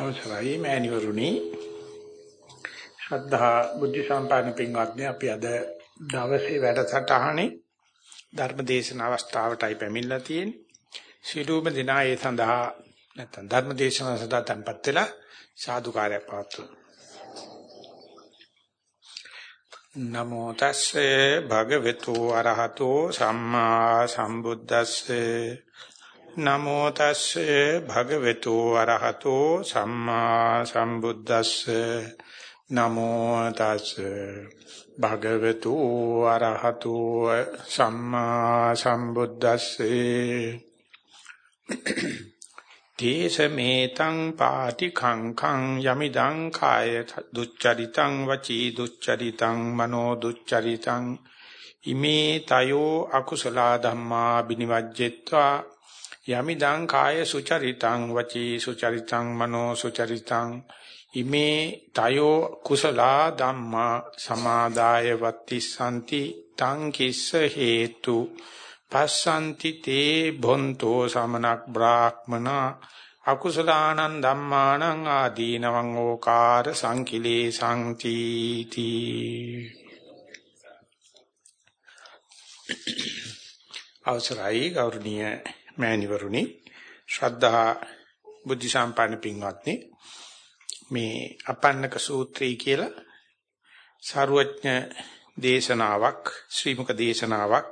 අවසරයි මෑණිවරුනි. ශ්‍රද්ධා බුද්ධ සම්පන්න පින්වත්නි අපි අද දවසේ වැඩසටහනේ ධර්ම දේශන අවස්ථාවටයි පැමිණලා තියෙන්නේ. සිළුම දිනා ඒ සඳහා නැත්නම් ධර්ම දේශනාව සඳහා tempත් වෙලා සාදුකාරයක් පවත්වමු. නමෝ තස්සේ භගවතු අරහතෝ සම්මා සම්බුද්දස්සේ නමෝ තස්සේ භගවතු අරහතෝ සම්මා සම්බුද්දස්සේ. නමෝ තස්සේ භගවතු අරහතෝ සම්මා සම්බුද්දස්සේ. දේශමේතං පාටි khංඛං යමිදං කාය දුච්චරිතං වචී දුච්චරිතං මනෝ දුච්චරිතං. ඉමේ තයෝ අකුසල ධම්මා බිනිවජ්ජෙත්වා යමිදං කාය සුචරිතං වචී සුචරිතං මනෝ සුචරිතං ඉමේ තයෝ කුසලා ධම්මා සමාදාය වත්තිසanti තං කිස්ස හේතු පස්සන්ති තේ බොන්තෝ සමනක් බ්‍රාහ්මනා අකුසලානං ධම්මානං ආදීනවං ඕකාර සංකිලේ සංතීති අවසරයි ගෞරවනීය මෑණිවරුනි ශ්‍රද්ධා බුද්ධ සම්පන්න පින්වත්නි මේ අපන්නක සූත්‍රය කියලා සාරවත්ඥ දේශනාවක් ශ්‍රීමුක දේශනාවක්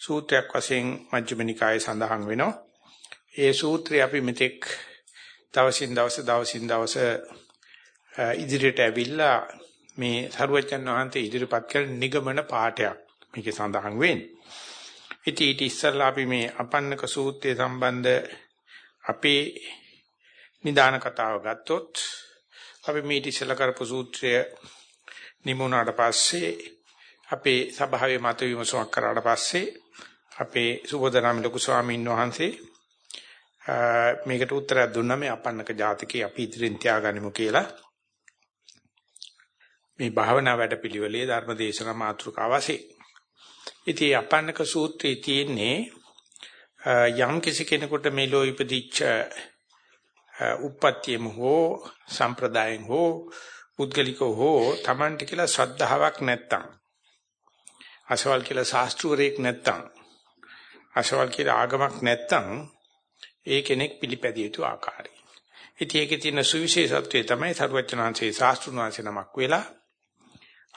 සූත්‍රයක් වශයෙන් මජ්ක්‍ධිම නිකායේ සඳහන් වෙනවා. ඒ සූත්‍රය අපි මෙතෙක් දවසින් දවස දවසින් දවස ඉදිරියට ඇවිල්ලා මේ සරුවචන් වහන්සේ ඉදිරිපත් කරන නිගමන පාඩයක් මේකේ සඳහන් වෙන්නේ. ඉතින් ඊට ඉස්සෙල්ලා අපි මේ අපන්නක සූත්‍රය සම්බන්ධ අපේ නිදාන කතාව ගත්තොත් අපි මේ ඉතිසලා කරපු සූත්‍රය නිමුණාට පස්සේ අපේ සභාවේ මත විමසුමක් කරාට පස්සේ අපේ සුබෝධරාම ලොකු ස්වාමීන් වහන්සේ මේකට උත්තරයක් දුන්නා මේ අපන්නක ජාතකේ අපි ඉදිරියෙන් තියාගනිමු කියලා. මේ භාවනා වැඩපිළිවෙලේ ධර්ම දේශනා මාතෘකාව වශයෙන්. ඉතින් අපන්නක සූත්‍රයේ තියෙන්නේ යම් කිසි කෙනෙකුට මෙලෝ ඉපදිච්ච උප්පත්තියම හෝ සම්ප්‍රදායෙන් හෝ පුද්ගලිකව හෝ Tamanට කියලා ශ්‍රද්ධාවක් නැත්තම් අසවල් කියලා ශාස්ත්‍රූරෙක් නැත්තම් අසවල් කියලා ආගමක් නැත්තම් ඒ කෙනෙක් පිළිපැදිය යුතු ආකාරය. ඉතින් ඒකේ තියෙන සුවිශේෂත්වය තමයි සර්වචනාංශේ ශාස්ත්‍රුණාංශ නමක් වෙලා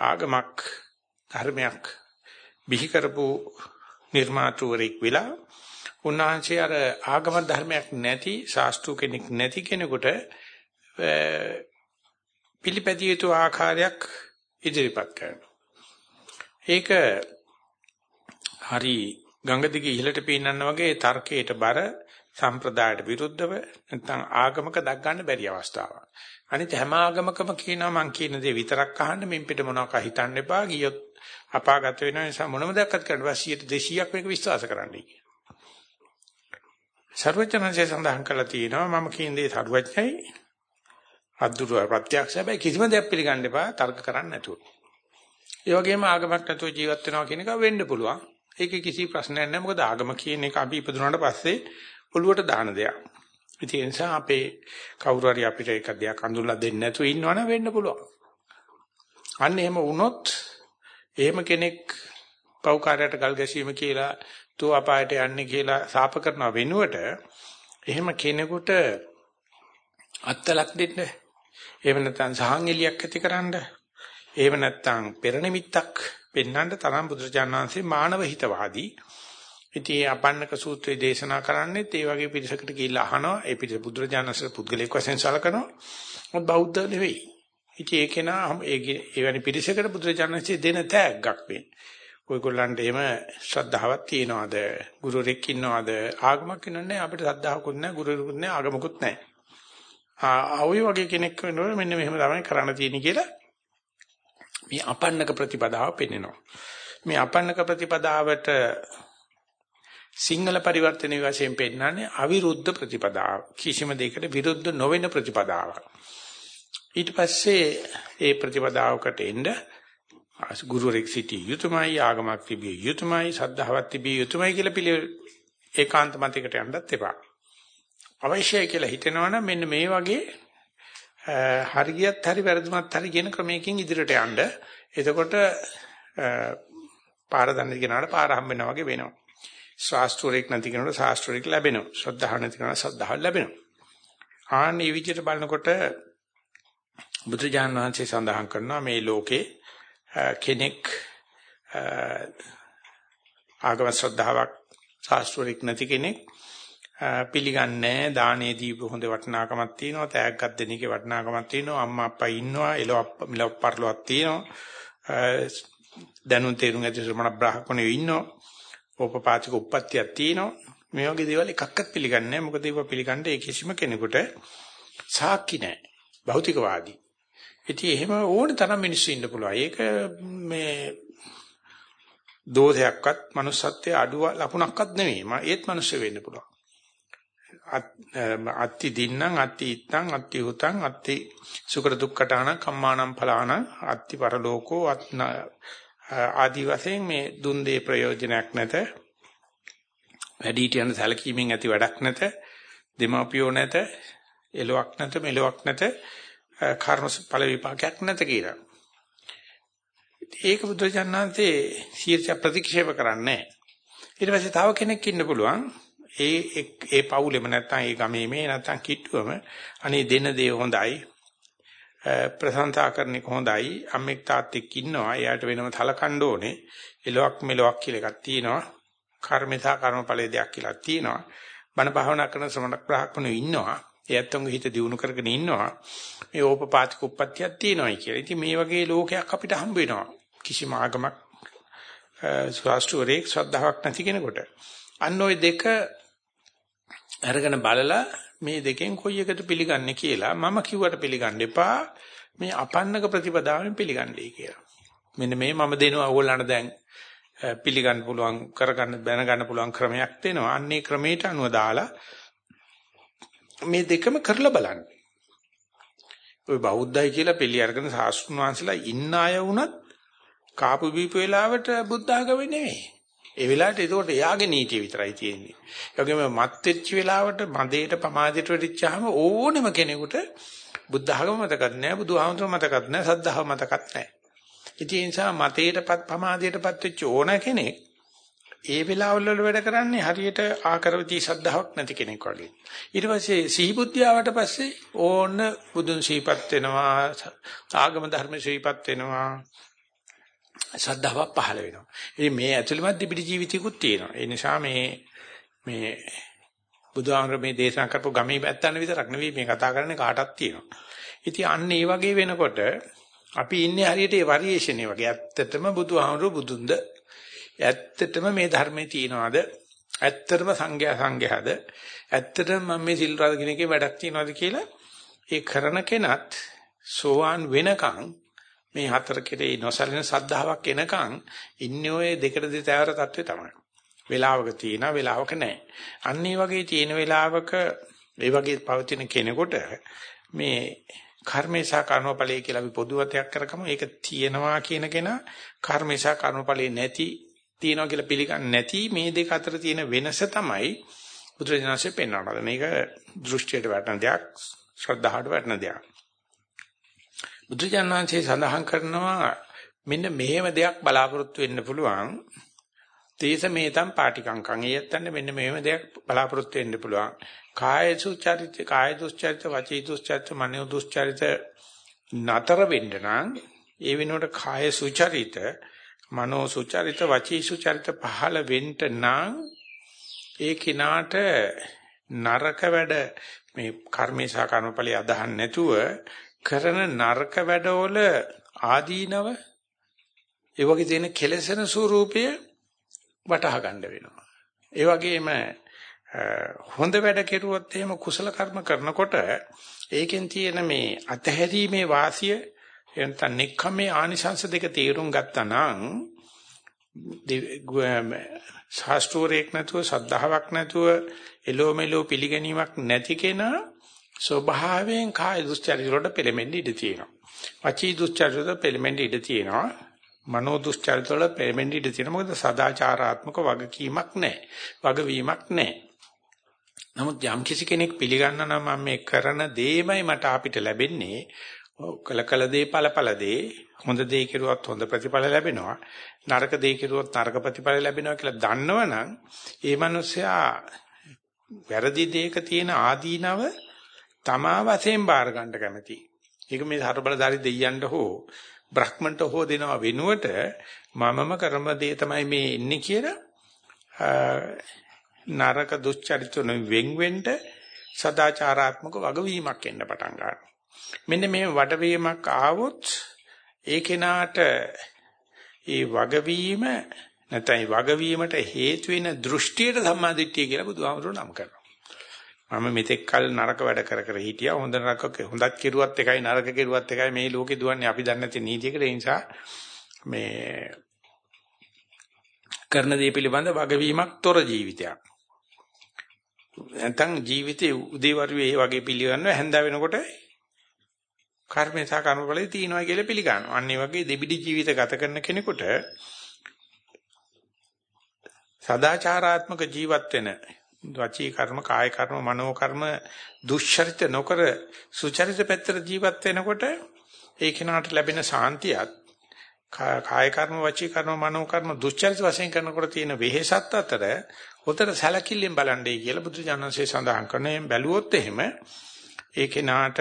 ආගමක් ධර්මයක් බිහි කරපු නිර්මාතෘවරෙක් වෙලා උන්වහන්සේ අර ආගම ධර්මයක් නැති ශාස්ත්‍රු කෙනෙක් නැති කෙනෙකුට පිළිපැදිය යුතු ආකාරයක් ඉදිරිපත් කරනවා. ඒක හරි ගංගා දිගේ ඉහළට පීනන්න වගේ තර්කයට බර සම්ප්‍රදායට විරුද්ධව නැත්නම් ආගමක දක් ගන්න බැරි අවස්ථාවක්. අනිත් හැම ආගමකම කියනවා මං කියන දේ විතරක් අහන්න මින් පිට මොනවාක හිතන්න එපා. ගියොත් අපාගත වෙන නිසා මොනම දෙයක්වත් කරන්න බෑ 200ක් මේක විශ්වාස කරන්නයි කියන. සර්වඥාන්සේ සඳහන් කළා තියෙනවා මම කියන දේ සර්වඥයි අද්දුර ප්‍රත්‍යක්ෂ හැබැයි කිසිම දෙයක් පිළිගන්න එපා තර්ක කරන්න නැතුව. ඒ වගේම ආගමක් නැතුව ජීවත් වෙනවා කියන එක වෙන්න පුළුවන්. ඒක කිසි ප්‍රශ්නයක් නැහැ. මොකද ආගම කියන එක අපි ඉපදුනාට පස්සේ ඔළුවට දාන දෙයක්. ඒ නිසා අපේ කවුරු හරි අපිට එක දෙයක් අඳුල්ලා දෙන්නේ නැතුව ඉන්නවනම් වෙන්න පුළුවන්. අන්න එහෙම වුණොත් එහෙම කෙනෙක් පෞකාරයට ගල් ගැසීම කියලා තෝ අපායට යන්නේ කියලා සාප කරනව වෙනුවට එහෙම කෙනෙකුට අත්තලක් දෙන්න. එහෙම නැත්නම් සහන් එලියක් ඇතිකරන්න. එහෙම නැත්නම් පෙර නිමිත්තක් පෙන්වන්න තරම් බුදුරජාණන් වහන්සේ මානව හිතවාදී. ඉතින් අපන්නක සූත්‍රය දේශනා කරන්නේ ඒ වගේ පිරිසකට ගිහිල්ලා අහනවා. ඒ පිරිස බුදුරජාණන්සේ පුද්ගලික වශයෙන් සලකනවා. මොකද බෞද්ධ නෙවෙයි. ඉතින් ඒකේ නා ඒ එවැනි පිරිසකට බුදුරජාණන්සේ දෙන තෑග්ගක් වෙන්නේ ඔයගොල්ලන්ට එහෙම ශ්‍රද්ධාවක් තියනවාද? ගුරුරෙක් ඉන්නවාද? ආගමක් ඉන්නන්නේ අපිට ශ්‍රද්ධාවකුත් නැහැ ගුරුරෙකුත් නැහැ ආගමකුත් නැහැ. ආ ඔය වගේ කෙනෙක් වෙනකොට මෙන්න මෙහෙම තමයි කරන්න තියෙන්නේ කියලා මේ අපන්නක ප්‍රතිපදාව පෙන්වනවා මේ අපන්නක ප්‍රතිපදාවට සිංහල පරිවර්තන වශයෙන් පෙන්නන්නේ අවිරුද්ධ ප්‍රතිපදාව. කිසිම දෙයකට විරුද්ධ නොවන ප්‍රතිපදාවක්. ඊට පස්සේ ඒ ප්‍රතිපදාවකට එන්න ගුරුවරෙක් සිටිය යුතුයමයි ආගමක් තිබිය යුතුයමයි සද්ධාවක් තිබිය යුතුයමයි කියලා පිළි ඒකාන්ත මතයකට යන්නත් එපා. අවශ්‍යයි කියලා හිතනවනම් මෙන්න මේ වගේ හරියට හරි වැරදුනත් හරි කියන ක්‍රමයකින් ඉදිරියට යන්න. එතකොට පාර දන්නේ කෙනාට පාර හම්බ වෙනවා වගේ වෙනවා. ශාස්ත්‍රෝරේක් නැති කෙනාට ශාස්ත්‍රෝරේක් ලැබෙනවා. ශ්‍රද්ධාව නැති කෙනාට ශ්‍රද්ධාව ලැබෙනවා. ආන්නේ විදිහට බලනකොට බුදුජානක වහන්සේ සඳහන් කරනවා මේ ලෝකේ කෙනෙක් ආගම ශ්‍රද්ධාවක් ශාස්ත්‍රෝරේක් නැති කෙනෙක් පිළිගන්නේ දානේ දීප හොඳ වටිනාකමක් තියෙනවා. තෑග්ගක් දෙන එකේ වටිනාකමක් තියෙනවා. අම්මා අප්පා ඉන්නවා. එලොප් මිලොප් පරලොක් තියෙනවා. දැනුම් තේරුම් ඇති ශ්‍රමණ බ්‍රාහ්මණයෝ ඉන්නවා. ඕපපාතික උප්පත්තියක් තියෙනවා. මේ වගේ දේවල් එකක්වත් පිළිගන්නේ නැහැ. මොකද ඒවා පිළිගන්න ඒ කිසිම කෙනෙකුට සාක්ෂි නැහැ. භෞතිකවාදී. ඉතින් එහෙම ඕන තරම් මිනිස්සු ඉන්න පුළුවන්. ඒක මේ දෝෂයක්වත් manussත්වයේ අඩුව ලකුණක්වත් නෙවෙයි ඒත් මිනිස්සු වෙන්න පුළුවන්. අත්ති දින්නම් අත්ති ඉත්තං අත්ති උතං අත්ති සුකර දුක්ඛටාන කම්මානම් ඵලාන අත්ති පරලෝකෝ ආදි වශයෙන් මේ දුන් දේ ප්‍රයෝජනයක් නැත. වැඩිහිටියන් සැලකීමෙන් ඇති වැඩක් නැත. දෙමාපියෝ නැත. එලොක් නැත මෙලොක් නැත. කර්ම ඵල විපාකයක් නැත කියලා. ඒක බුදුජානනාංශේ සීර්ෂ ප්‍රතික්ෂේප කරන්නේ. ඊට පස්සේ තව කෙනෙක් ඉන්න පුළුවන්. ඒ ඒ පවුලෙම නැත්තම් ඒ ගමේ මේ නැත්තම් කිට්ටුවම අනේ දෙන දේ හොඳයි. ප්‍රශංසා කරන එක හොඳයි. අම්මෙක් තාත්තෙක් ඉන්නවා. එයාට වෙනම තලකණ්ඩ ඕනේ. එලොක් මෙලොක් කියලා එකක් තියෙනවා. කර්මසා කර්මඵලයේ දෙයක් කියලා තියෙනවා. බණ භාවනා කරන ශ්‍රමණක් බ්‍රාහ්මණයෝ ඉන්නවා. එයත්තුන්ගේ හිත දියුණු කරගෙන ඉන්නවා මේ ඕපපාතික උප්පත්තියක් තියෙනවායි කියලා. ඉතින් මේ වගේ ලෝකයක් අපිට හම්බ වෙනවා. කිසිම ආගමක් ස්වාස්තුරේක් ශ්‍රද්ධාවක් නැති කෙනෙකුට. අන්න ওই දෙක අරගෙන බලලා මේ දෙකෙන් කොයි එකද පිළිගන්නේ කියලා මම කිව්වට පිළිගන්න එපා මේ අපන්නක ප්‍රතිපදාවෙන් පිළිගන්නයි කියලා. මෙන්න මේ මම දෙනවා ඕගොල්ලන්ට දැන් පිළිගන්න පුළුවන් කරගන්න දැනගන්න පුළුවන් ක්‍රමයක් දෙනවා. අන්නේ ක්‍රමයට අනුව දාලා මේ දෙකම කරලා බලන්න. ඔය බෞද්ධයි කියලා පිළි අරගෙන සාස්ෘණ වංශලා ඉන්න අය වුණත් කාපු බීපු වෙලාවට බුද්ධ ආගමේ නෙමෙයි. ඒ වෙලාවට ඒකට එයාගේ නීතිය විතරයි තියෙන්නේ. ඒ වගේම මත් වෙච්ච වෙලාවට මදේට පමාදයට වෙච්චාම ඕනෙම කෙනෙකුට බුද්ධ ආගම මතකත් නැහැ, බුදුහාමුදුර මතකත් නැහැ, සද්ධාව මතකත් නැහැ. ඉතින් ඒ නිසා මතේටපත් පමාදයටපත් වෙච්ච ඕන කෙනෙක් ඒ වෙලාවල් වල වැඩ කරන්නේ හරියට ආකරවති සද්ධාාවක් නැති කෙනෙක් වගේ. ඊට පස්සේ සිහිබුද්ධියාවට පස්සේ ඕන බුදුන් සිහිපත් වෙනවා, ආගම ධර්ම සිහිපත් වෙනවා, ශ්‍රද්ධාවක් පහළ වෙනවා. ඉතින් මේ ඇතුළෙමත් දිබිඩි ජීවිතයකුත් තියෙනවා. ඒ නිසා මේ මේ බුදුහාමර මේ දේශනා කරපු ගමේ පැත්තන විතරක් නෙවෙයි මේ කතා කරන්නේ කාටත් තියෙනවා. ඉතින් අන්න ඒ වගේ වෙනකොට අපි ඉන්නේ හරියට ඒ වරියේෂන් වගේ. ඇත්තටම බුදුහාමර බුදුන්ද ඇත්තටම මේ ධර්මයේ තියනවාද? ඇත්තටම සංඝයා සංඝයාද? ඇත්තටම මම මේ සිල් රාජ කෙනෙක්ගේ වැඩක් තියනවාද කියලා ඒ කරන කෙනත් සෝවාන් වෙනකන් මේ හතර කෙරේ නොසලින සද්ධාාවක් එනකන් ඉන්නේ ඔය දෙකට දෙතෑවර තත්ත්වේ තමයි. වෙලාවක තියෙනවා වෙලාවක නැහැ. අන්න ඒ වගේ තියෙන වෙලාවක ඒ වගේ පවතින කෙනෙකුට මේ කර්මේශා කර්මඵලයේ කියලා අපි පොදු වතයක් කරකම ඒක තියෙනවා කියන කෙනා කර්මේශා කර්මඵලයේ නැති තියෙනවා කියලා පිළිගන්නේ නැති මේ දෙක අතර තියෙන වෙනස තමයි බුදුරජාණන්සේ පෙන්වනවා. මේක දෘෂ්ටියට වැටෙන දෙයක්, ශ්‍රද්ධාවට වැටෙන දෙයක්. බුදුජානනාංශයේ සඳහන් කරනවා මෙන්න මෙහෙම දෙයක් බලාපොරොත්තු වෙන්න පුළුවන්. තේස මේතම් පාටිකංකං. එයත්න්නේ මෙන්න මෙහෙම දෙයක් බලාපොරොත්තු වෙන්න පුළුවන්. කාය සුචරිත, කාය දුස්චරිත, වචී දුස්චරිත, මනෝ දුස්චරිත නතර වෙන්න නම් ඒ වෙනුවට කාය සුචරිත, මනෝ සුචරිත, වචී සුචරිත පහළ වෙන්න නම් ඒ කිනාට නරක වැඩ මේ කර්මේශා කර්මඵලයේ අදහන් නැතුව කරන නරක වැඩවල ආදීනව ඒ වගේ තියෙන කෙලෙසන ස්වરૂපය වටහා ගන්න වෙනවා. ඒ වගේම හොඳ වැඩ කෙරුවොත් එහෙම කුසල කර්ම කරනකොට ඒකෙන් තියෙන මේ අතහැරීමේ වාසිය එතන නික්කමේ ආනිශංස දෙක තීරුම් ගත්තා නම් ශාස්ත්‍රෝරේක් නැතුව සද්ධාාවක් නැතුව එලෝමෙලෝ පිළිගැනීමක් නැති කෙනා ස්වභාවයෙන් කාය දුස්චරිත වලට පෙළෙමින් ඉඳ තියෙනවා. වචී දුස්චරිත වලට පෙළෙමින් ඉඳ තියෙනවා. මනෝ දුස්චරිත වල පෙළෙමින් ඉඳ තියෙනවා. මොකද සදාචාරාත්මක වගකීමක් නැහැ. වගවීමක් නැහැ. නමුත් යම් කිසි කෙනෙක් පිළිගන්නා නම් මම මේ කරන දේමයි මට අපිට ලැබෙන්නේ කල කල දේ ඵලඵල දේ හොඳ දේ කෙරුවොත් හොඳ ප්‍රතිඵල ලැබෙනවා නරක දේ කෙරුවොත් නරක ප්‍රතිඵල ලැබෙනවා කියලා දන්නවනම් ඒ මනුස්සයා වැරදි දෙයක තියෙන ආදීනව තමා වශයෙන් බාර ගන්න කැමති. ඒක මේ හරබලදාරි දෙයියන්ට හෝ බ්‍රහ්මන්ට හෝ දෙනව වෙනුවට මමම කරම දේ තමයි මේ ඉන්නේ කියලා නරක දුස්චරිතුන වෙන් වෙන්න සදාචාරාත්මක වගවීමක් එන්න පටන් ගන්නවා. මෙන්න මේ වඩවීමක් ආවොත් ඒ කෙනාට ඒ වගවීම නැත්නම් වගවීමට හේතු වෙන දෘෂ්ටියට සම්මාදිට්ඨිය කියලා බුදුහාමුදුරුවෝ නම් කරනවා. මම මෙතෙක් කල නරක වැඩ කර කර හිටියා හොඳ නරක හොඳත් කෙරුවත් එකයි නරක කෙරුවත් එකයි මේ ලෝකේ දුවන්නේ අපි දන්නේ නැති නීතියකට ඒ නිසා මේ කරන දේ පිළිබඳ වගවීමක් තොර ජීවිතයක්. නැත්නම් ජීවිතේ උදේවරුේ ඒ වගේ පිළිගන්නව හැන්දා වෙනකොට කර්මේ සහ කර්මඵලයේ තියෙනවා කියලා පිළිගන්නවා. අන්න ඒ වගේ දෙබිඩි ජීවිත ගත කරන කෙනෙකුට සදාචාරාත්මක ජීවත් වෙන වචී කර්ම, කාය කර්ම, මනෝ කර්ම දුෂ්චරිත නොකර සුචරිත පැත්තට ජීවත් වෙනකොට ඒ කෙනාට ලැබෙන සාන්තියත් කාය කර්ම, වචී කර්ම, මනෝ කර්ම දුෂ්චරිත වශයෙන් කරනකොට තියෙන වෙහෙසත් අතර උතර සැලකිල්ලෙන් බලන්නේ කියලා බුදු ජානන්සේ සඳහන් කරනවා. එම් බැලුවොත් එහෙම ඒ කෙනාට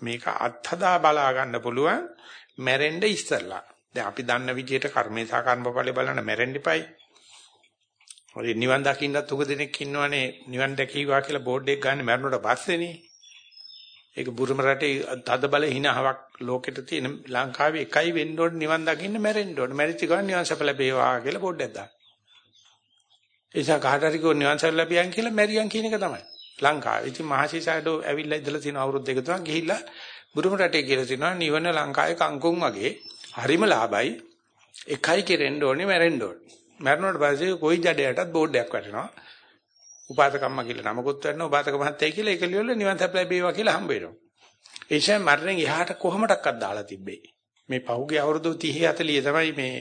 මේක අත්හදා බලා ගන්න පුළුවන් මැරෙන්න ඉස්සෙල්ලා. දැන් අපි දන්න විදිහට කර්මේ සහ කර්මඵලෙ බලන්න මැරෙන්න ඉපයි. හරි නිවන් දකින්නත් උග දෙනෙක් ඉන්නවනේ නිවන් දැකීවා කියලා බෝඩ් එක ගන්න මැරුණට පස්සේනේ. ඒක බුරුම රටේ තද බල හිනහවක් ලෝකෙට තියෙන ලංකාවේ එකයි වෙන්න ඕනේ නිවන් දකින්න මැරෙන්න ඕනේ. මැරිච්ච ගමන් නිවන් සප ලැබේවා කියලා බෝඩ් එකක් දාන්න. ඒ නිසා කාට හරි කෝ නිවන් සප ලැබියන් කියලා මැරියන් කියන එක තමයි. ලංකාවේ. ඉතින් මහසිසාරඩෝ ඇවිල්ලා ඉඳලා තියෙන අවුරුදු දෙක තුනක් ගිහිල්ලා බුරුම රටේ කියලා තිනවා නිවන ලංකාවේ කංකුම් වගේ හරිම ලාභයි. එකයි කෙරෙන්න ඕනේ මැරෙන්න ඕනේ. මැරුණාට පස්සේ කොයි ජඩයටත් බෝඩ් එකක් වැටෙනවා. උපාසකම්ම කියලා නමකුත් වෙනවා උපාසක මහත්තයා කියලා ඒක ලියවල නිවන් සප්ලයි බේවා කියලා හම්බ වෙනවා. ඒ නිසා මරණයෙන් එහාට කොහොමඩක්වත් දාලා තිබ්බේ. මේ පහුගිය අවුරුදු 30 40 තමයි මේ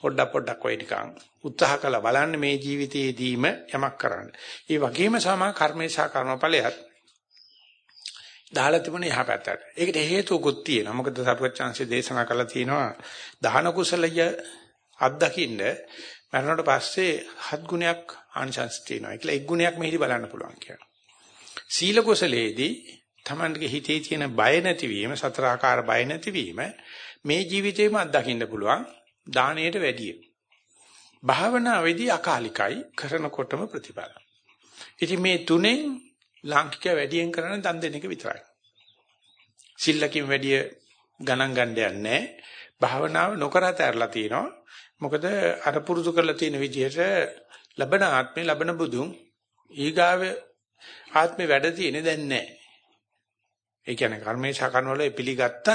පොඩ්ඩක් පොඩ්ඩක් ඔය නිකන් උත්සාහ කළා බලන්න මේ ජීවිතයේදීම යමක් කරන්න. ඒ වගේම සමා කර්මේ සහ කර්මඵලයක් දාලා තිබුණේ එහා පැත්තට. ඒකට හේතුකුත් තියෙනවා. මොකද සරුවචාන්සේ දේශනා කළා තියෙනවා දාන කුසලය අත්දකින්න මරණයට පස්සේ හත් ගුණයක් ආනිසංස තියෙනවා. ඒකල එක් ගුණයක් මෙහිදී බලන්න පුළුවන් කියනවා. සීල කුසලයේදී තමන්ගේ හිතේ තියෙන බය නැතිවීම සතර ආකාර බය නැතිවීම මේ ජීවිතේම අත්දකින්න පුළුවන් දාණයට වැඩිය. භාවනාවේදී අකාලිකයි කරනකොටම ප්‍රතිඵල. ඉතින් මේ තුනෙන් ලාංකික වැඩියෙන් කරන දන් දෙන එක විතරයි. සිල්ලකින් වැඩිය ගණන් ගන්න යන්නේ භාවනාව නොකර ඇතරලා තිනවා. මොකද අර පුරුදු කරලා තියෙන විදිහට ලබන ආත්මේ ලබන බුදුන් ඊගාව ආත්මේ වැඩ තියෙන්නේ දැන් නැහැ. ඒ කියන්නේ කර්මේ සකන වල පිළිගත්තත්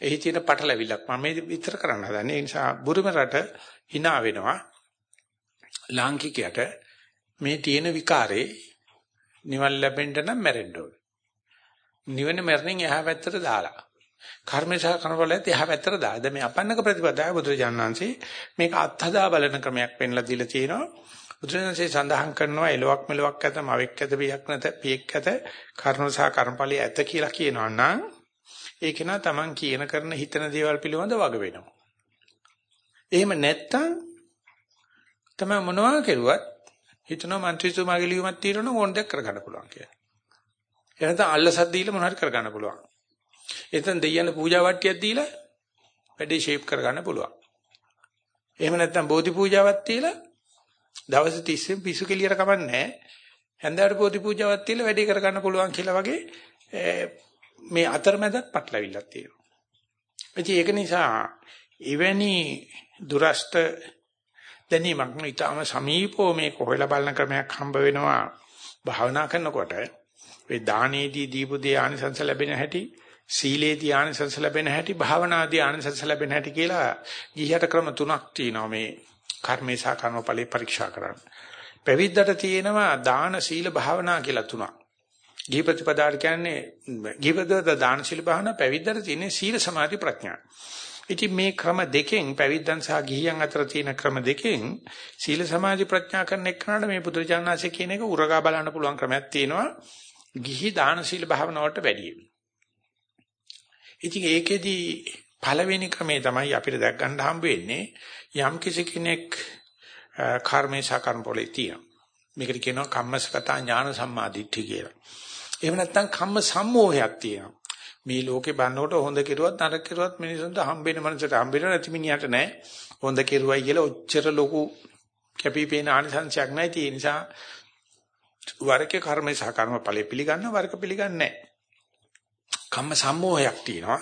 එහි තියෙන පටලැවිල්ලක් මම මේ විතර කරන්න හදන්නේ. ඒ නිසා බුරුම රට hina වෙනවා. ලාංකිකයට මේ තියෙන විකාරේ නිවන් ලැබෙන්න නම් මැරෙන්න ඕනේ. නිවන මරණයෙන් එහා පැත්තට දාලා. කර්මේශා කනවලත් එහා පැත්තට දාලා. දැන් මේ අපන්නක ප්‍රතිපදාව බුදුරජාණන්සේ මේක අත්හදා බලන ක්‍රමයක් පෙන්ලා දීලා තියෙනවා. බුදුරජාණන්සේ සඳහන් කරනවා එලොක් මෙලොක් ඇත මවෙක් ඇත පියක් නැත පියෙක් ඇත කර්මසා කර්මඵලයේ ඇත කියලා කියනවා නම් ඒක නා Taman කියන කරන හිතන දේවල් පිළිබඳ වග වෙනවා. එහෙම නැත්තම් තමයි මොනවා කෙරුවත් හිතනවා മന്ത്രിතුමාගේ ලියුමක් తీරන ඕන දෙයක් කරගන්න පුළුවන් කියලා. එහෙනම් අල්ලසක් දීලා මොනවා හරි කරගන්න පුළුවන්. එතෙන් දෙයයන් පූජා වට්ටියක් දීලා වැඩේ ෂේප් කරගන්න පුළුවන්. එහෙම නැත්නම් බෝධි පූජාවක් තියලා දවස් 30න් පිසු කෙලියර කමන්නේ හැන්දෑවට බෝධි පූජාවක් තියලා වැඩේ කරගන්න පුළුවන් කියලා වගේ මේ අතරමැදත් පටලවිල්ලක් තියෙනවා. ඉතින් ඒක නිසා එවැනි දුරස්ත දැනීමක් නිතාම සමීපෝ මේ කොහෙලා බලන ක්‍රමයක් හම්බ වෙනවා භාවනා කරනකොට ඒ දානේදී දීපු දේ ආනිසංස ලැබෙන හැටි සීලේදී ආනිසංස ලැබෙන හැටි භාවනාදී ආනිසංස ලැබෙන හැටි කියලා ගිහියට ක්‍රම තුනක් තියෙනවා මේ කර්මේ සහ කර්මඵලේ පරීක්ෂා කරන්න. පැවිද්දට තියෙනවා දාන සීල භාවනා කියලා තුනක්. ගිහි ප්‍රතිපදාට කියන්නේ ගිහිපදවත දාන සීල භාවනා පැවිද්දට තියෙන්නේ සීල සමාධි ප්‍රඥා. ඉතින් මේ ක්‍රම දෙකෙන් පැවිද්දන් සහ ගිහියන් අතර තියෙන ක්‍රම දෙකෙන් සීල සමාධි ප්‍රඥා කරන එක්කනට මේ පුදුරජානනාංශය කියන එක උරගා බලන්න පුළුවන් ක්‍රමයක් තියෙනවා. ගිහි දාන සීල භාවනාවට වැඩියි. ඉතින් ඒකෙදි පළවෙනි ක්‍රමේ තමයි අපිට දැක් ගන්න හම්බ වෙන්නේ යම් කිසි කෙනෙක් කර්මේ සකර්ම පොලේ තියෙනවා. මේකට කියනවා කම්මසගතා ඥාන සම්මාදිට්ඨිය කියලා. එහෙම නැත්නම් කම්ම සම්මෝහයක් තියෙනවා. මේ ලෝකේ බannකොට හොඳ කෙරුවත් නරක කෙරුවත් මිනිසුන්ට හම්බෙන මනසට හම්බෙන නැති මිනිහට නෑ. හොඳ කෙරුවයි කියලා ඔච්චර ලොකු කැපිපේන ආනිසංශයක් නැහැ. ඒ නිසා වරකේ කර්මේ සහ කර්ම ඵලෙ පිළිගන්න වරක පිළිගන්නේ නැහැ. කම්ම සම්මෝහයක් තියෙනවා.